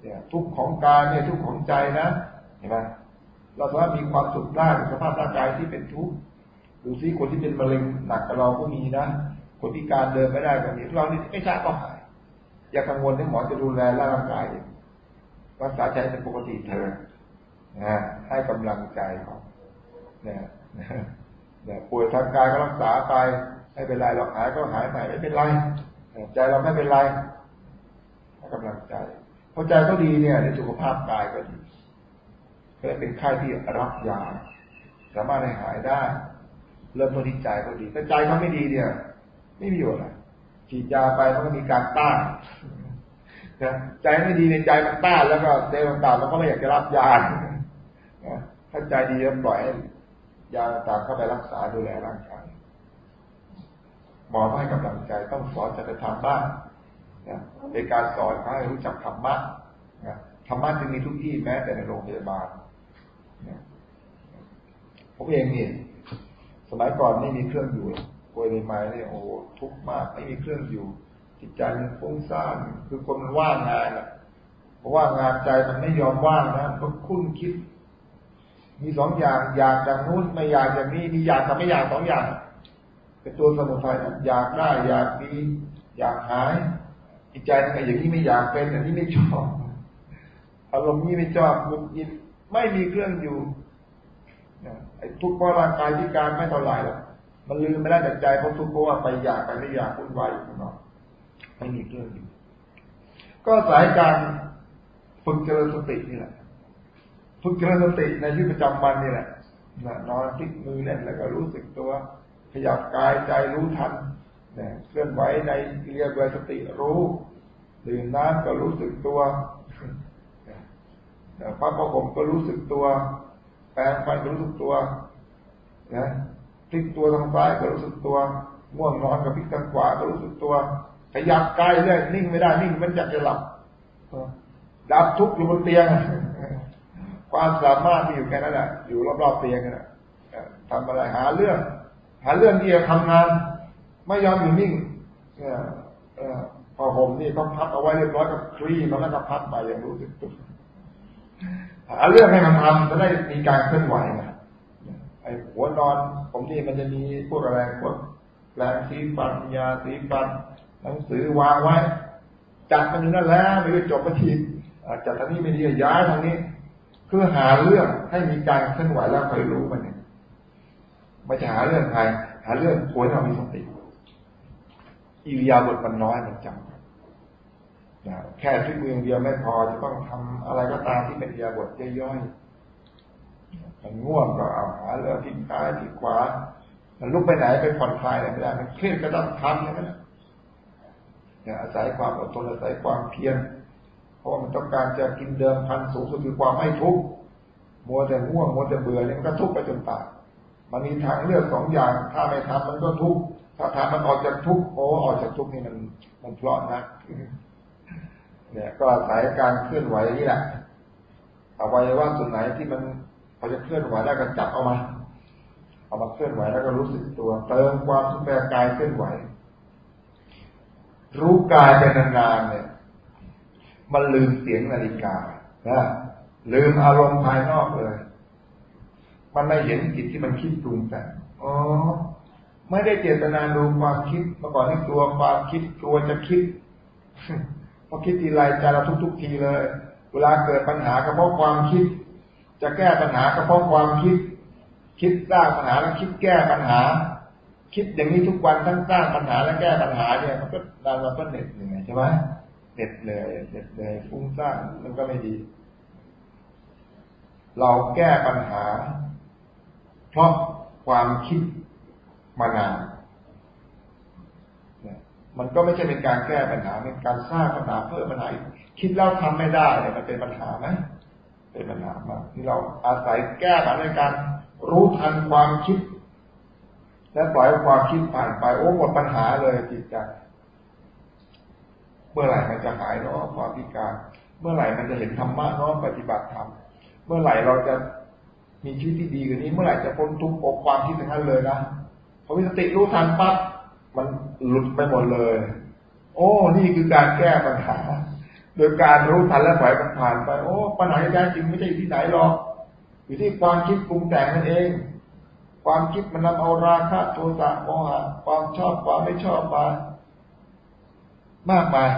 เนี่ยทุกของกายเนี่ยทุกของใจนะเห็นไหม เราสามารถมีความสุขได้สภาพร่างกายที่เป็นทุกข์ดูซิคนที่เป็นมะเร็งหนักกับเราก็มีนะ คนพิการเดินไม่ได้ก็มีเรานี่ไม่ช้าก็หาย อย่ากังวลที่หมอจะดูแลร่างกายรักษาใจเป็นปกติเถอะนะให้กำลังใจเขาเนี่ยเนี่ยป่วยทางกายก็รักษาไปไม่เป็นไรเราหายก็หายไปไม่เป็นไรใจเราไม่เป็นไรให้กำลังใจพอใจก็ดีเนี่ยในสุขภาพกายก็ดี ก็เลยเป็นไข้ที่รับยาสามารถให้หายได้ เริ่มต้นที่ใจก็ดีถ้าใจเขาไม่ดีเนี่ย ไม่มีประโยชน์ฉีดยาไปมันก็มีการต้านนะใจไม่ดีในใจมันต้านแล้วก็เซลล์ต่างๆมันก็ไม่อยากจะรับยาถ้าใจดีก็ปล่อยให้ยาต่างเข้าไปรักษาดูแลร่างกายหมอให้กำลังใจต้องสอนจะทำบ้างนะในการสอนเขาให้รู้จักธรรมะนะธรรมะจึงมีทุกที่แม้แต่ในโรงพยาบาล ผมเองเนี่ยสมัยก่อนไม่มีเครื่องอยู่ป่วยในไม้เนี่ยโอ้ทุกข์มาก ไม่มีเครื่องอยู่ จิตใจมันฟุ้งซ่านคือคนมันว่างงานอะเพราะว่างานใจมันไม่ยอมว่างนะมันก็คุ้นคิด มีสองอย่างอยากจากนู้นไม่อยากจากนี้มีอยากกับไม่อยากสองอย่างเป็นตัวสมุทัยอยากได้ อยากดีอยากหายจิตใจนึงอย่างนี้ไม่อยากเป็นอันนี้ไม่ชอบอารมณ์นี้ไม่ชอบมุดยิน ไม่มีเครื่องอยู่ไอ้ทุกข์เพราะร่างกายพิการไม่เท่าไหร่หรอกมันลืมไม่ได้แต่ใจเพราะทุกข์เพราะว่าไปอยากไปไม่อยากวุ่นวายอยู่ข้างนอกไม่มีเครื่องอยู่ ก็สายการฝึกเจริญสตินี่แหละฝึกเจริญสติในชีวิตประจำวันนี่แหละนอนพลิกมือเล่นแล้วก็รู้สึกตัว ขยับกายใจรู้ทันเคลื่อนไหวในเรียกว่าสติรู้ดื่มน้ำก็รู้สึกตัว พระประกบก็รู้สึกตัว แปลงฟันก็รู้สึกตัวนะพลิกตัวทางซ้ายก็รู้สึกตัวง่วงนอนกับพลิกทางขวาก็รู้สึกตัว ขยับกายเรื่อยนิ่งไม่ได้นิ่งมันจะจะหลับดับทุกข์อยู่บนเตียงความสามารถที่อยู่แค่นั้นแหละอยู่รอบๆเตียงนั่นแหละทำอะไรหาเรื่อง หาเรื่องที่จะทำงาน ไม่ยอมอยู่นิ่งพอผมนี่ต้องพับเอาไว้เรียบร้อยกับครีมแล้วก็พับไปอย่างรู้สึกตัว หาเรื่องให้มันทำจะได้มีการเคลื่อนไหวนะไอ้หัวนอน ผมนี่มันจะมีพวกอะไรพวกแปรงสีฟันยาสีฟันหนังสือวางไว้ จัดมันอยู่นั่นแล้วไม่ได้จบไปทีจัดทางนี้ไม่ดีย้ายทางนี้เพื่อหาเรื่องให้มีการเคลื่อนไหวแล้วคอยรู้มันเนี่ยไม่จะหาเรื่องใครหาเรื่องควรเรามีสติอิริยาบถมันน้อยมันจำ แค่ที่มือเดียวไม่พอจะต้องทำอะไรก็ตามที่เป็นยาบถย่อยๆมันง่วงก็เอาหาเรื่องทิศซ้ายทิศขวา มันลุกไปไหนไปผ่อนคลายอะไรไม่ได้ มันเครียดก็ต้องทำอย่างนั้นเนี่ยอาศัยความอดทนอาศัยความเพียรเพราะมันต้องการจะกินเดิมพันสูงสุดคือความไม่ทุกข์มัวแต่ง่วงมัวแต่เบื่อเนี่ยมันก็ทุกข์ไปจนตายมันมีทางเลือกสองอย่าง ถ้าไม่ทำมันก็ทุกข์ถ้าทำมันออกจากทุกข์โอ้ออกจากทุกข์นี่มันมันเพราะนะ เนี่ยก็อาศัยการเคลื่อนไหวนี่แหละอวัยวะส่วนไหนที่มันพอจะเคลื่อนไหวได้ก็จับเอามา เอามาเคลื่อนไหวแล้วก็รู้สึกตัว เติมความสุขแปรกายเคลื่อนไหว รู้กายเป็นนานๆเนี่ย มันลืมเสียงนาฬิกานะลืมอารมณ์ภายนอกเลย มันไม่เห็นจิตที่มันคิดปรุงแต่งอ๋อ ไม่ได้เจตนาดูความคิดเมื่อก่อนนี่กลัวความคิดกลัวจะคิด พอคิดทีไรใจเราทุก ๆ ทีเลย เวลาเกิดปัญหาก็เพราะความคิด จะแก้ปัญหาก็เพราะความคิด คิดสร้างปัญหาแล้วคิดแก้ปัญหา คิดอย่างนี้ทุกวันทั้งสร้างปัญหาและแก้ปัญหาเนี่ยมันก็เราเราก็เหน็ดเหนื่อยใช่ไหมเหน็ดเหนื่อยเหน็ดเหนื่อยฟุ้งซ่านมันก็ไม่ดี เราแก้ปัญหา เพราะความคิดมานาน มันก็ไม่ใช่เป็นการแก้ปัญหาเป็นการสร้างปัญหาเพิ่มปัญหาคิดแล้วทำไม่ได้เนี่ยมันเป็นปัญหาไหมเป็นปัญหามากที่เราอาศัยแก้ปัญหาในการรู้ทันความคิด และปล่อยความคิดผ่านไปโอ้หมดปัญหาเลยจิตใจเมื่อไหร่มันจะหายเนาะความพิการ เมื่อไหร่มันจะเห็นธรรมะเนาะปฏิบัติธรรมเมื่อไหร่เราจะมีชีวิตที่ดีกว่านี้ เมื่อไหร่จะพ้นทุกข์อกความคิดทั้งนั้นเลยนะพอมีสติรู้ทันปั๊บ มันหลุดไปหมดเลย โอ้ นี่คือการแก้ปัญหา โดยการรู้ทันและปล่อยมันผ่านไป โอ้ ปัญหาแท้จริงไม่ใช่อยู่ที่ไหนหรอก อยู่ที่ความคิดปรุงแต่งนั่นเอง ความคิดมันนำเอาราคะโทสะโมหะความชอบความไม่ชอบมามากมาย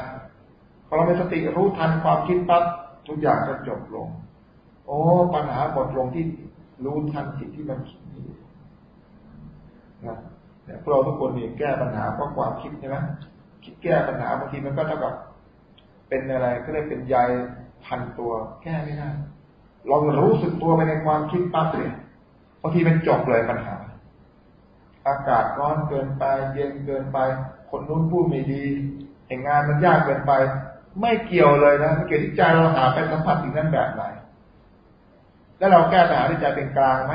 พอเรามีสติรู้ทันความคิดปั๊บทุกอย่างก็จบลง โอ้ ปัญหาหมดลงที่รู้ทันจิตที่มันคิดนี้นะ เนี่พวกเราทุกคนมีแก้ปัญหาเพราะความคิดใช่ไหมคิดแก้ปัญหาบางทีมันก็เท่ากับ เป็นอะไรก็ได้เป็นใยพันตัว แก้ไม่ได้ลองรู้สึกตัวไปในความคิดปั๊บเลยบางทีมันจบเลยปัญหา อากาศร้อนเกินไป เย็นเกินไป คนนู้นพูดไม่ดีเองงานมันยากเกินไป ไม่เกี่ยวเลยนะไม่เกี่ยวที่ใจเราหาไปสัมผัสถึงนั้นแบบไหน แล้วเราแก้ปัญหาที่ใจเป็นกลางไหม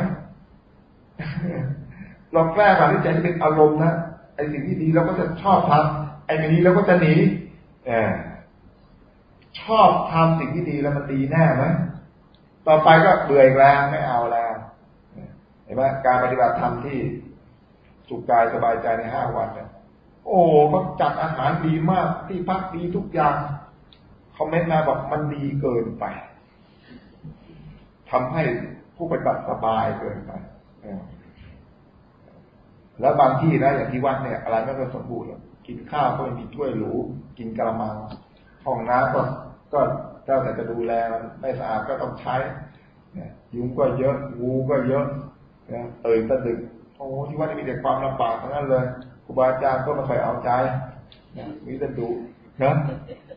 เราแก้ปัญหาที่ใจที่เป็นอารมณ์นะไอ้สิ่งที่ดีเราก็จะชอบทำไอ้ไม่ดีเราก็จะหนีอชอบทำสิ่งที่ดีแล้วมันดีแน่ไหมต่อไปก็เบื่ออีกแล้วไม่เอาแล้วเห็นไหมการปฏิบัติธรรมที่สุขกายสบายใจในห้าวันเนี่ยโอ้เขาจัดอาหารดีมากที่พักดีทุกอย่างคอมเมนต์มาบอกมันดีเกินไปทำให้ผู้ปฏิบัติสบายเกินไป แล้วบางที่นะอย่างที่วัดเนี่ยอะไรไม่ก็สมบูรณ์กินข้าวก็ไม่มีถ้วยหรูกินกระมังห้องน้ำก็ก็เจ้าแต่จะดูแลไม่สะอาดก็ต้องใช้ยุงก็เยอะงูก็เยอะตื่นตะดึกโอ้ที่ว่ามีแต่ความลำบากทั้งนั้นเลยครูบาอาจารย์ก็ไม่เคยเอาใจมีแต่ดุนะ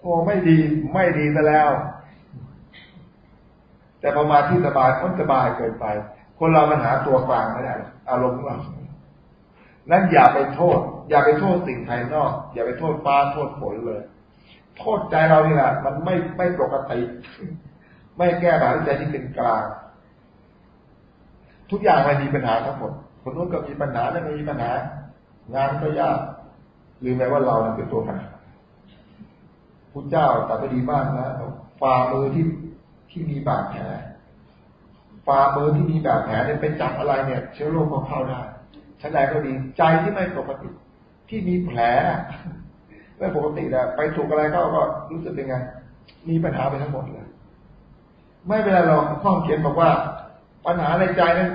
โอ้ไม่ดีไม่ดีซะแล้ว แต่พอมาที่สบายมันสบายเกินไป คนเรามันหาตัวกลางไม่ได้อารมณ์ของเรา นั้นอย่าไปโทษ อย่าไปโทษสิ่งภายนอก อย่าไปโทษฟ้าโทษฝนเลย โทษใจเรานี่แหละมันไม่ไม่ปกติ ไม่แก้ปัญหาใจที่เป็นกลาง ทุกอย่างมันมีปัญหาทั้งหมดคนนู้นก็มีปัญหาแล้วมีปัญหา งานก็ยากลืมไปว่าเราเป็นตัวปัญหาพุทธเจ้าแต่ก็ดีมากนะฝ่ามือที่ที่มีบาดแผลฝ่ามือที่มีบาดแผลเนี่ยไปจับอะไรเนี่ย เชื้อโรคก็เข้าได้ ชั้นใดก็ดี ใจที่ไม่ปกติ ที่มีแผลไม่ปกติแล้ไปถูกอะไรเข้าก็รู้สึกเป็นไง มีปัญหาไปทั้งหมดเลย ไม่เป็นไรหรอกข้อเขียนบอกว่า ปัญหาในใจนั้น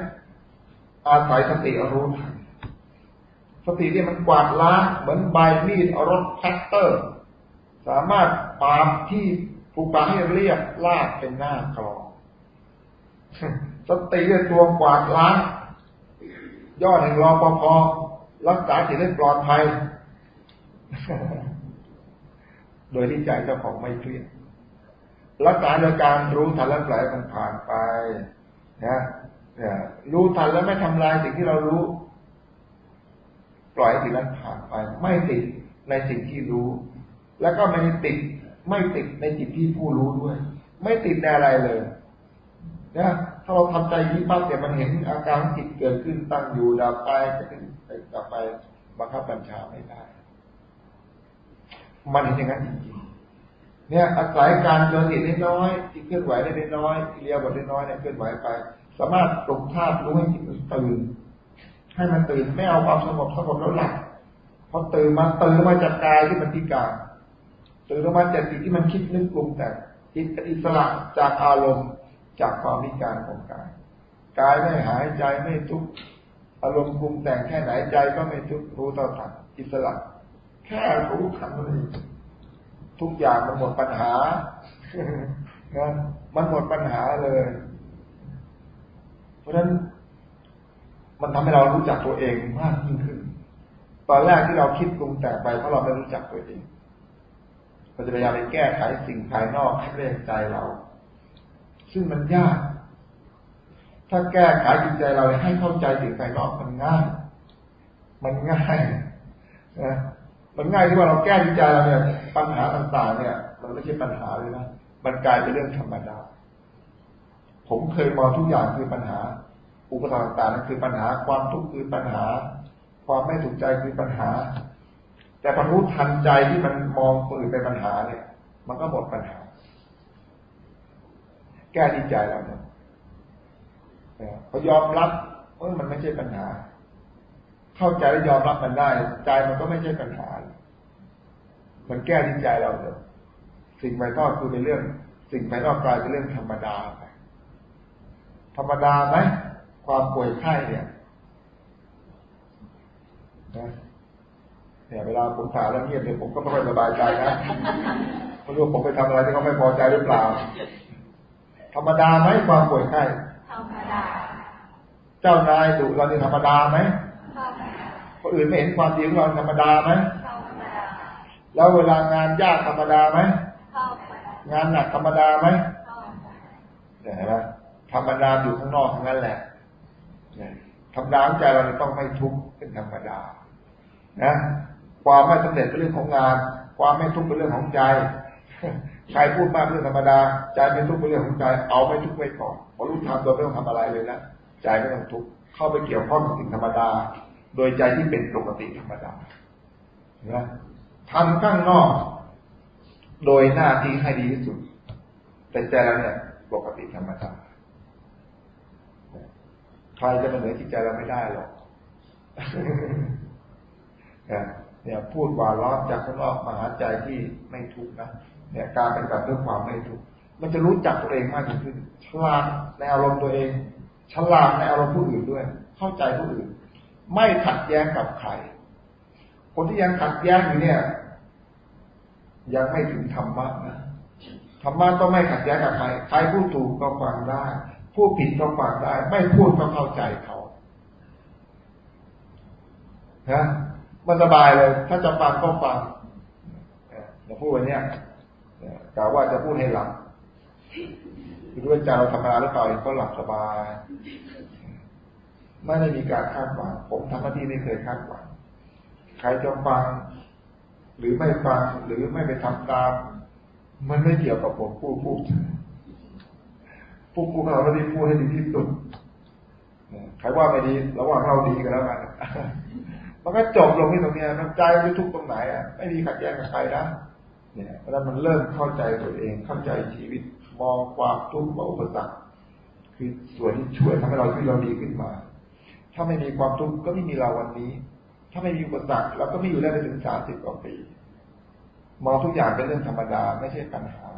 อาศัยสติรู้ทันสติที่มันกวาดล้างเหมือนใบมีดรถแท็กเตอร์ สามารถปาบที่ผูกปาให้เรียบลากเป็นหน้ากรองสติเป็นตัวกวาดล้าง ยอดแห่งรอปภรักษาจิตให้ปลอดภัย โดยที่ใจเจ้าของไม่เครียดรักษาโดยการรู้ทันและปล่อยมันผ่านไปนะเนี่ยรู้ทันแล้วไม่ทำลายสิ่งที่เรารู้ ปล่อยสิ่งนั้นผ่านไป ไม่ติดในสิ่งที่รู้ แล้วก็ไม่ติด ไม่ติดในจิตที่ผู้รู้ด้วย ไม่ติดในอะไรเลย นะ ถ้าเราทำใจยิ้มปั๊บเนี่ยมันเห็นอาการจิตเกิดขึ้นตั้งอยู่ดับไปจะขึ้นดับไปบังคับบัญชาไม่ได้ มันเห็นอย่างนั้นจริงๆเนี่ยอาศัยการเจริญจิตน้อยที่เคลื่อนไหวได้น้อยเรียบทได้น้อยเนี่ยเคลื่อนไหวไป สามารถปลุกธาตุรู้ให้จิตตื่นให้มันตื่นไม่เอาความสงบสงบแล้วหลับพอตื่นมาตื่นมาจากกายที่มันพิการตื่นมาจากจิตที่มันคิดนึกปรุงแต่จิตอิสระจากอารมณ์ จากความพิการของกาย กายไม่หายใจไม่ทุกข์อารมณ์ปรุงแต่งแค่ไหนใจก็ไม่ทุกข์รู้เท่าทันอิสระ แค่รู้ทันเลยทุกอย่างมันหมดปัญหามันหมดปัญหาเลย เพราะฉะนั้นมันทำให้เรารู้จักตัวเองมากยิ่งขึ้น ตอนแรกที่เราคิดปรุงแต่งไปเพราะเราไม่รู้จักตัวเองเราจะพยายามไปแก้ไขสิ่งภายนอกให้เรียกใจเรา ซึ่งมันยาก ถ้าแก้ไขจิตใจเราให้เข้าใจสิ่งภายนอกมันง่าย มันง่ายนะมันง่ายที่ว่าเราแก้จิตใจเราเนี่ย ปัญหาต่างๆ เนี่ย มันไม่ใช่ปัญหาเลยนะมันกลายเป็นเรื่องธรรมดา ผมเคยมองทุกอย่างคือปัญหา อุปสรรคต่างๆนั่นคือปัญหาความทุกข์คือปัญหา ความไม่ถูกใจคือปัญหา แต่พอรู้ทันใจที่มันมองปืนเป็นปัญหาเนี่ย มันก็หมดปัญหา แก้ที่ใจเราเนี่ยพอยอมรับเออมันไม่ใช่ปัญหา เข้าใจและยอมรับมันได้ ใจมันก็ไม่ใช่ปัญหา มันแก้ที่ใจเราเถอะสิ่งภายนอกคือเป็นเรื่อง สิ่งภายนอกกลายเป็นเรื่องธรรมดาไปธรรมดาไหมความป่วยไข้เนี่ยนะเนี่ยเวลาผมถามแล้วเงียบเนี่ยผมก็ไม่ค่อยสบายใจนะไม่รู้ผมไปทำอะไรที่เขาไม่พอใจหรือเปล่า ธรรมดาไหมความป่วยไข้ธรรมดา เจ้านายดุเราเนี่ธรรมดาไหมคนอื่นไม่เห็นความดีของเราธรรมดาไหมแล้วเวลางานยากธรรมดาไหมงานหนักธรรมดาไหมเห็นไหมธรรมดาอยู่ข้างนอกทั้งนั้นแหละธรรมดาใจเราต้องไม่ทุกข์เป็นธรรมดา นะ ความไม่สำเร็จเป็นเรื่องของงาน ความไม่ทุกข์เป็นเรื่องของใจ ใครพูดมากเรื่องธรรมดาใจไม่ทุกข์เป็นเรื่องของใจเอาไม่ทุกข์ไว้ก่อนพอรู้ทำโดยไม่ต้องทำอะไรเลยนะใจไม่ต้องทุกข์เข้าไปเกี่ยวข้องกับสิ่งธรรมดา โดยใจที่เป็นปกติธรรมดาเห็นไหมทำข้างนอก โดยหน้าที่ให้ดีที่สุด แต่ใจเราเนี่ยปกติธรรมดาใครจะมาเหนือจิตใจเราไม่ได้หรอกเนี่ยพูดว่าร้อนจากข้างนอกมาหาใจที่ไม่ทุกข์นะ เนี่ยการเป็นการเพื่อความไม่ทุกข์มันจะรู้จักตัวเองมากยิ่งขึ้น ฉลาดในอารมณ์ตัวเอง ฉลาดในอารมณ์ผู้อื่นด้วย เข้าใจผู้อื่น ไม่ขัดแย้งกับใคร คนที่ยังขัดแย้งอยู่เนี่ย ยังไม่ถึงธรรมะนะธรรมะต้องไม่ขัดแย้งกับใคร ใครพูดถูกก็ฟังได้ ผู้ผิดก็ฟังได้ ไม่พูดก็เข้าใจเขานะมันสบายเลย ถ้าจะฟังก็ฟังอย่าพูดวันนี้ กล่าวว่าจะพูดให้หลับรู้ว่าใจเราทำงานหรือเปล่าก็หลับสบาย ไม่ได้มีการคาดหวังผมทำหน้าที่ไม่เคยคาดหวังใครจะฟัง หรือไม่ฟังหรือไม่ไปทำตาม มันไม่เกี่ยวกับผมพูดพูดผู้พูดเราไม่ได้พูดให้ดีที่สุดใครว่าไม่ดีระหว่างเราดีกันแล้วกันมันก็จบลงที่ตรงนี้มันใจไม่ทุกตรงไหนอะไม่มีขัดแย้งกับใครนะ เนี่ยแล้วมันเริ่มเข้าใจตัวเองเข้าใจชีวิตมองความทุกข์ว่าอุปสรรคคือส่วนที่ช่วยทำให้เราที่เราดีขึ้นมา ถ้าไม่มีความทุกข์ก็ไม่มีเราวันนี้ ถ้าไม่มีอุปสรรคเราก็ไม่อยู่ได้ไปถึงสามสิบกว่าปี มองทุกอย่างเป็นเรื่องธรรมดาไม่ใช่ปัญหา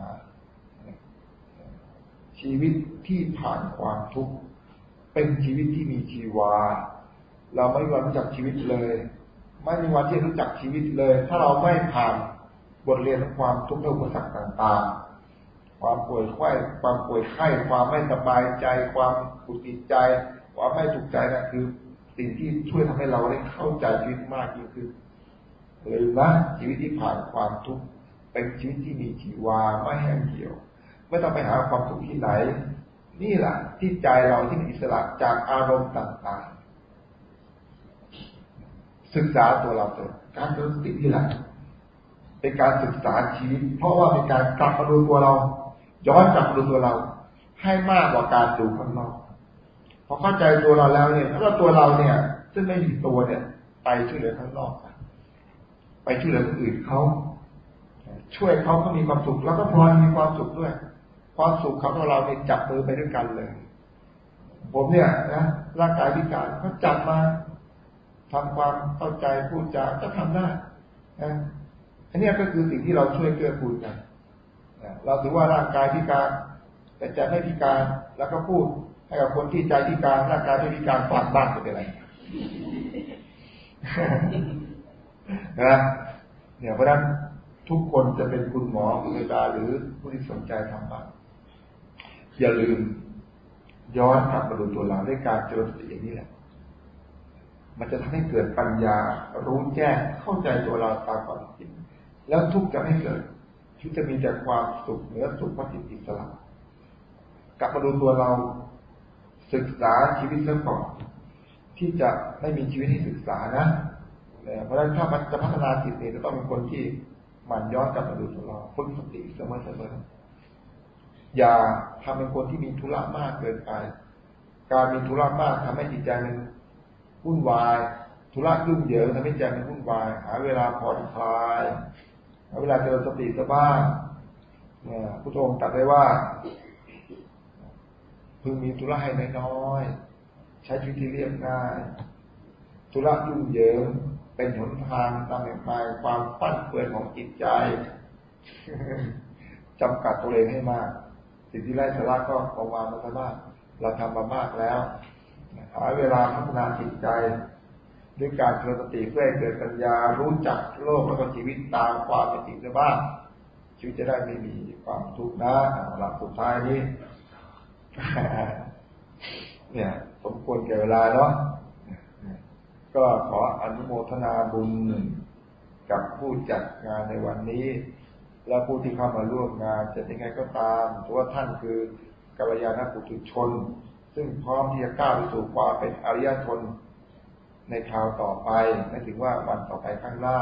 ชีวิตที่ผ่านความทุกข์เป็นชีวิตที่มีชีวา เราไม่มีวันรู้จักชีวิตเลย ไม่มีวันที่รู้จักชีวิตเลย ถ้าเราไม่ผ่าน บทเรียนของความทุกข์และอุปสรรคต่างๆ ความป่วยไข้ความป่วยไข้ความไม่สบายใจ ความขุดติดใจ ความไม่ถูกใจนะคือ สิ่งที่ช่วยทำให้เราได้เข้าใจชีวิตมากยิ่งขึ้นเลยนะชีวิตที่ผ่านความทุกข์เป็นชีวิตที่มีชีวาไม่แห้งเหี่ยว ไม่ต้องไปหาความทุกข์ที่ไหน นี่แหละที่ใจเราที่มีอิสระจากอารมณ์ต่างๆ ศึกษาตัวเราตัวการรู้สติที่หลัง เป็นการศึกษาชีวิต เพราะว่าเป็นการกลับมาดูตัวเรา ย้อนกลับดูตัวเรา ให้มากกว่าการดูข้างนอกพอเข้าใจตัวเราแล้วเนี่ยถ้าตัวเราเนี่ย ซึ่งไม่มีตัวเนี่ย ไปช่วยเหลือข้างนอกไปช่วยเหลือคนอื่นเขาช่วยเขาเขามีความสุข แล้วก็พลอยมีความสุขด้วย ความสุขของเราเนี่ยจับมือไปด้วยกันเลย ผมเนี่ยนะร่างกายพิการเขาจับมาทำความเข้าใจพูดจาก็ทำได้นะ อันนี้ก็คือสิ่งที่เราช่วยเกื้อกูลกันเราถือว่าร่างกายพิการ แต่ใจไม่พิการแล้วก็พูดให้กับคนที่ใจพิการร่างกายไม่พิการฝากบ้านจะเป็นไรนะเนี่ยเพราะนั้นทุกคนจะเป็นคุณหมอคุณพยาบาลหรือผู้ที่สนใจทำบ้านอย่าลืม ย้อนกลับมาดูตัวเราด้วยการเจริญสติอย่างนี้แหละ มันจะทำให้เกิดปัญญารู้แจ้งเข้าใจตัวเราตามความจริง แล้วทุกจะไม่เกิดที่จะมีแต่ความสุขเหนือสุขพระจิตอิสระกลับมาดูตัวเราศึกษาชีวิตเรื่องก่อนที่จะไม่มีชีวิตให้ศึกษานะ เพราะฉะนั้นถ้ามันจะพัฒนาจิตเนี่ยจะต้องเป็นคนที่มันย้อนกลับมาดูตัวเราฝึกสติเสมอเสมออย่าทำเป็นคนที่มีธุระมากเกินไป การมีธุระมากทำให้จิตใจมันวุ่นวาย ธุระยุ่งเหยิงทำให้ใจมันวุ่นวาย หาเวลาผ่อนคลาย เวลาเจริญสติสบ้างพุทโธตัดได้ว่า พึงมีธุระให้น้อยใช้ชีวิตที่เรียบง่ายธุระยุ่งเหยิงเป็นหนทางตามแห่งายความปั้นเปื่อยของจิตใจจำกัดตัวเองให้มาก สิ่งที่ไร้สาระก็ประมาณมาบ้างเราทำมามากแล้วหาเวลาพัฒนาจิตใจ ด้วยการเจริญสติเพื่อให้เกิดปัญญารู้จักโลกและก็ชีวิตตามความเป็นจริงบ้างชีวิตจะได้ไม่มีความทุกข์นะหลักสุดท้ายนี้ เนี่ย สมควรแก่เวลาเนาะก็ขออนุโมทนาบุญกับผู้จัดงานในวันนี้ และผู้ที่เข้ามาร่วมงานจะยังไงก็ตามเพราะว่าท่านคือกัลยาณปุถุชน ซึ่งพร้อมที่จะก้าวไปสู่ความเป็นอริยชน ในคราวต่อไปไม่ถึงว่าวันต่อไปข้างหน้า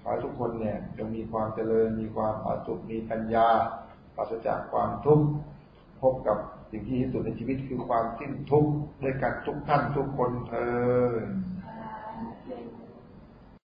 ขอให้ทุกคนเนี่ยจะมีความเจริญมีความอาสุขมีปัญญาปราศจากความทุกข์พบกับสิ่งที่ที่สุดในชีวิตคือความสิ้นทุกข์ด้วยกันทุกท่านทุกคนเธอเป็น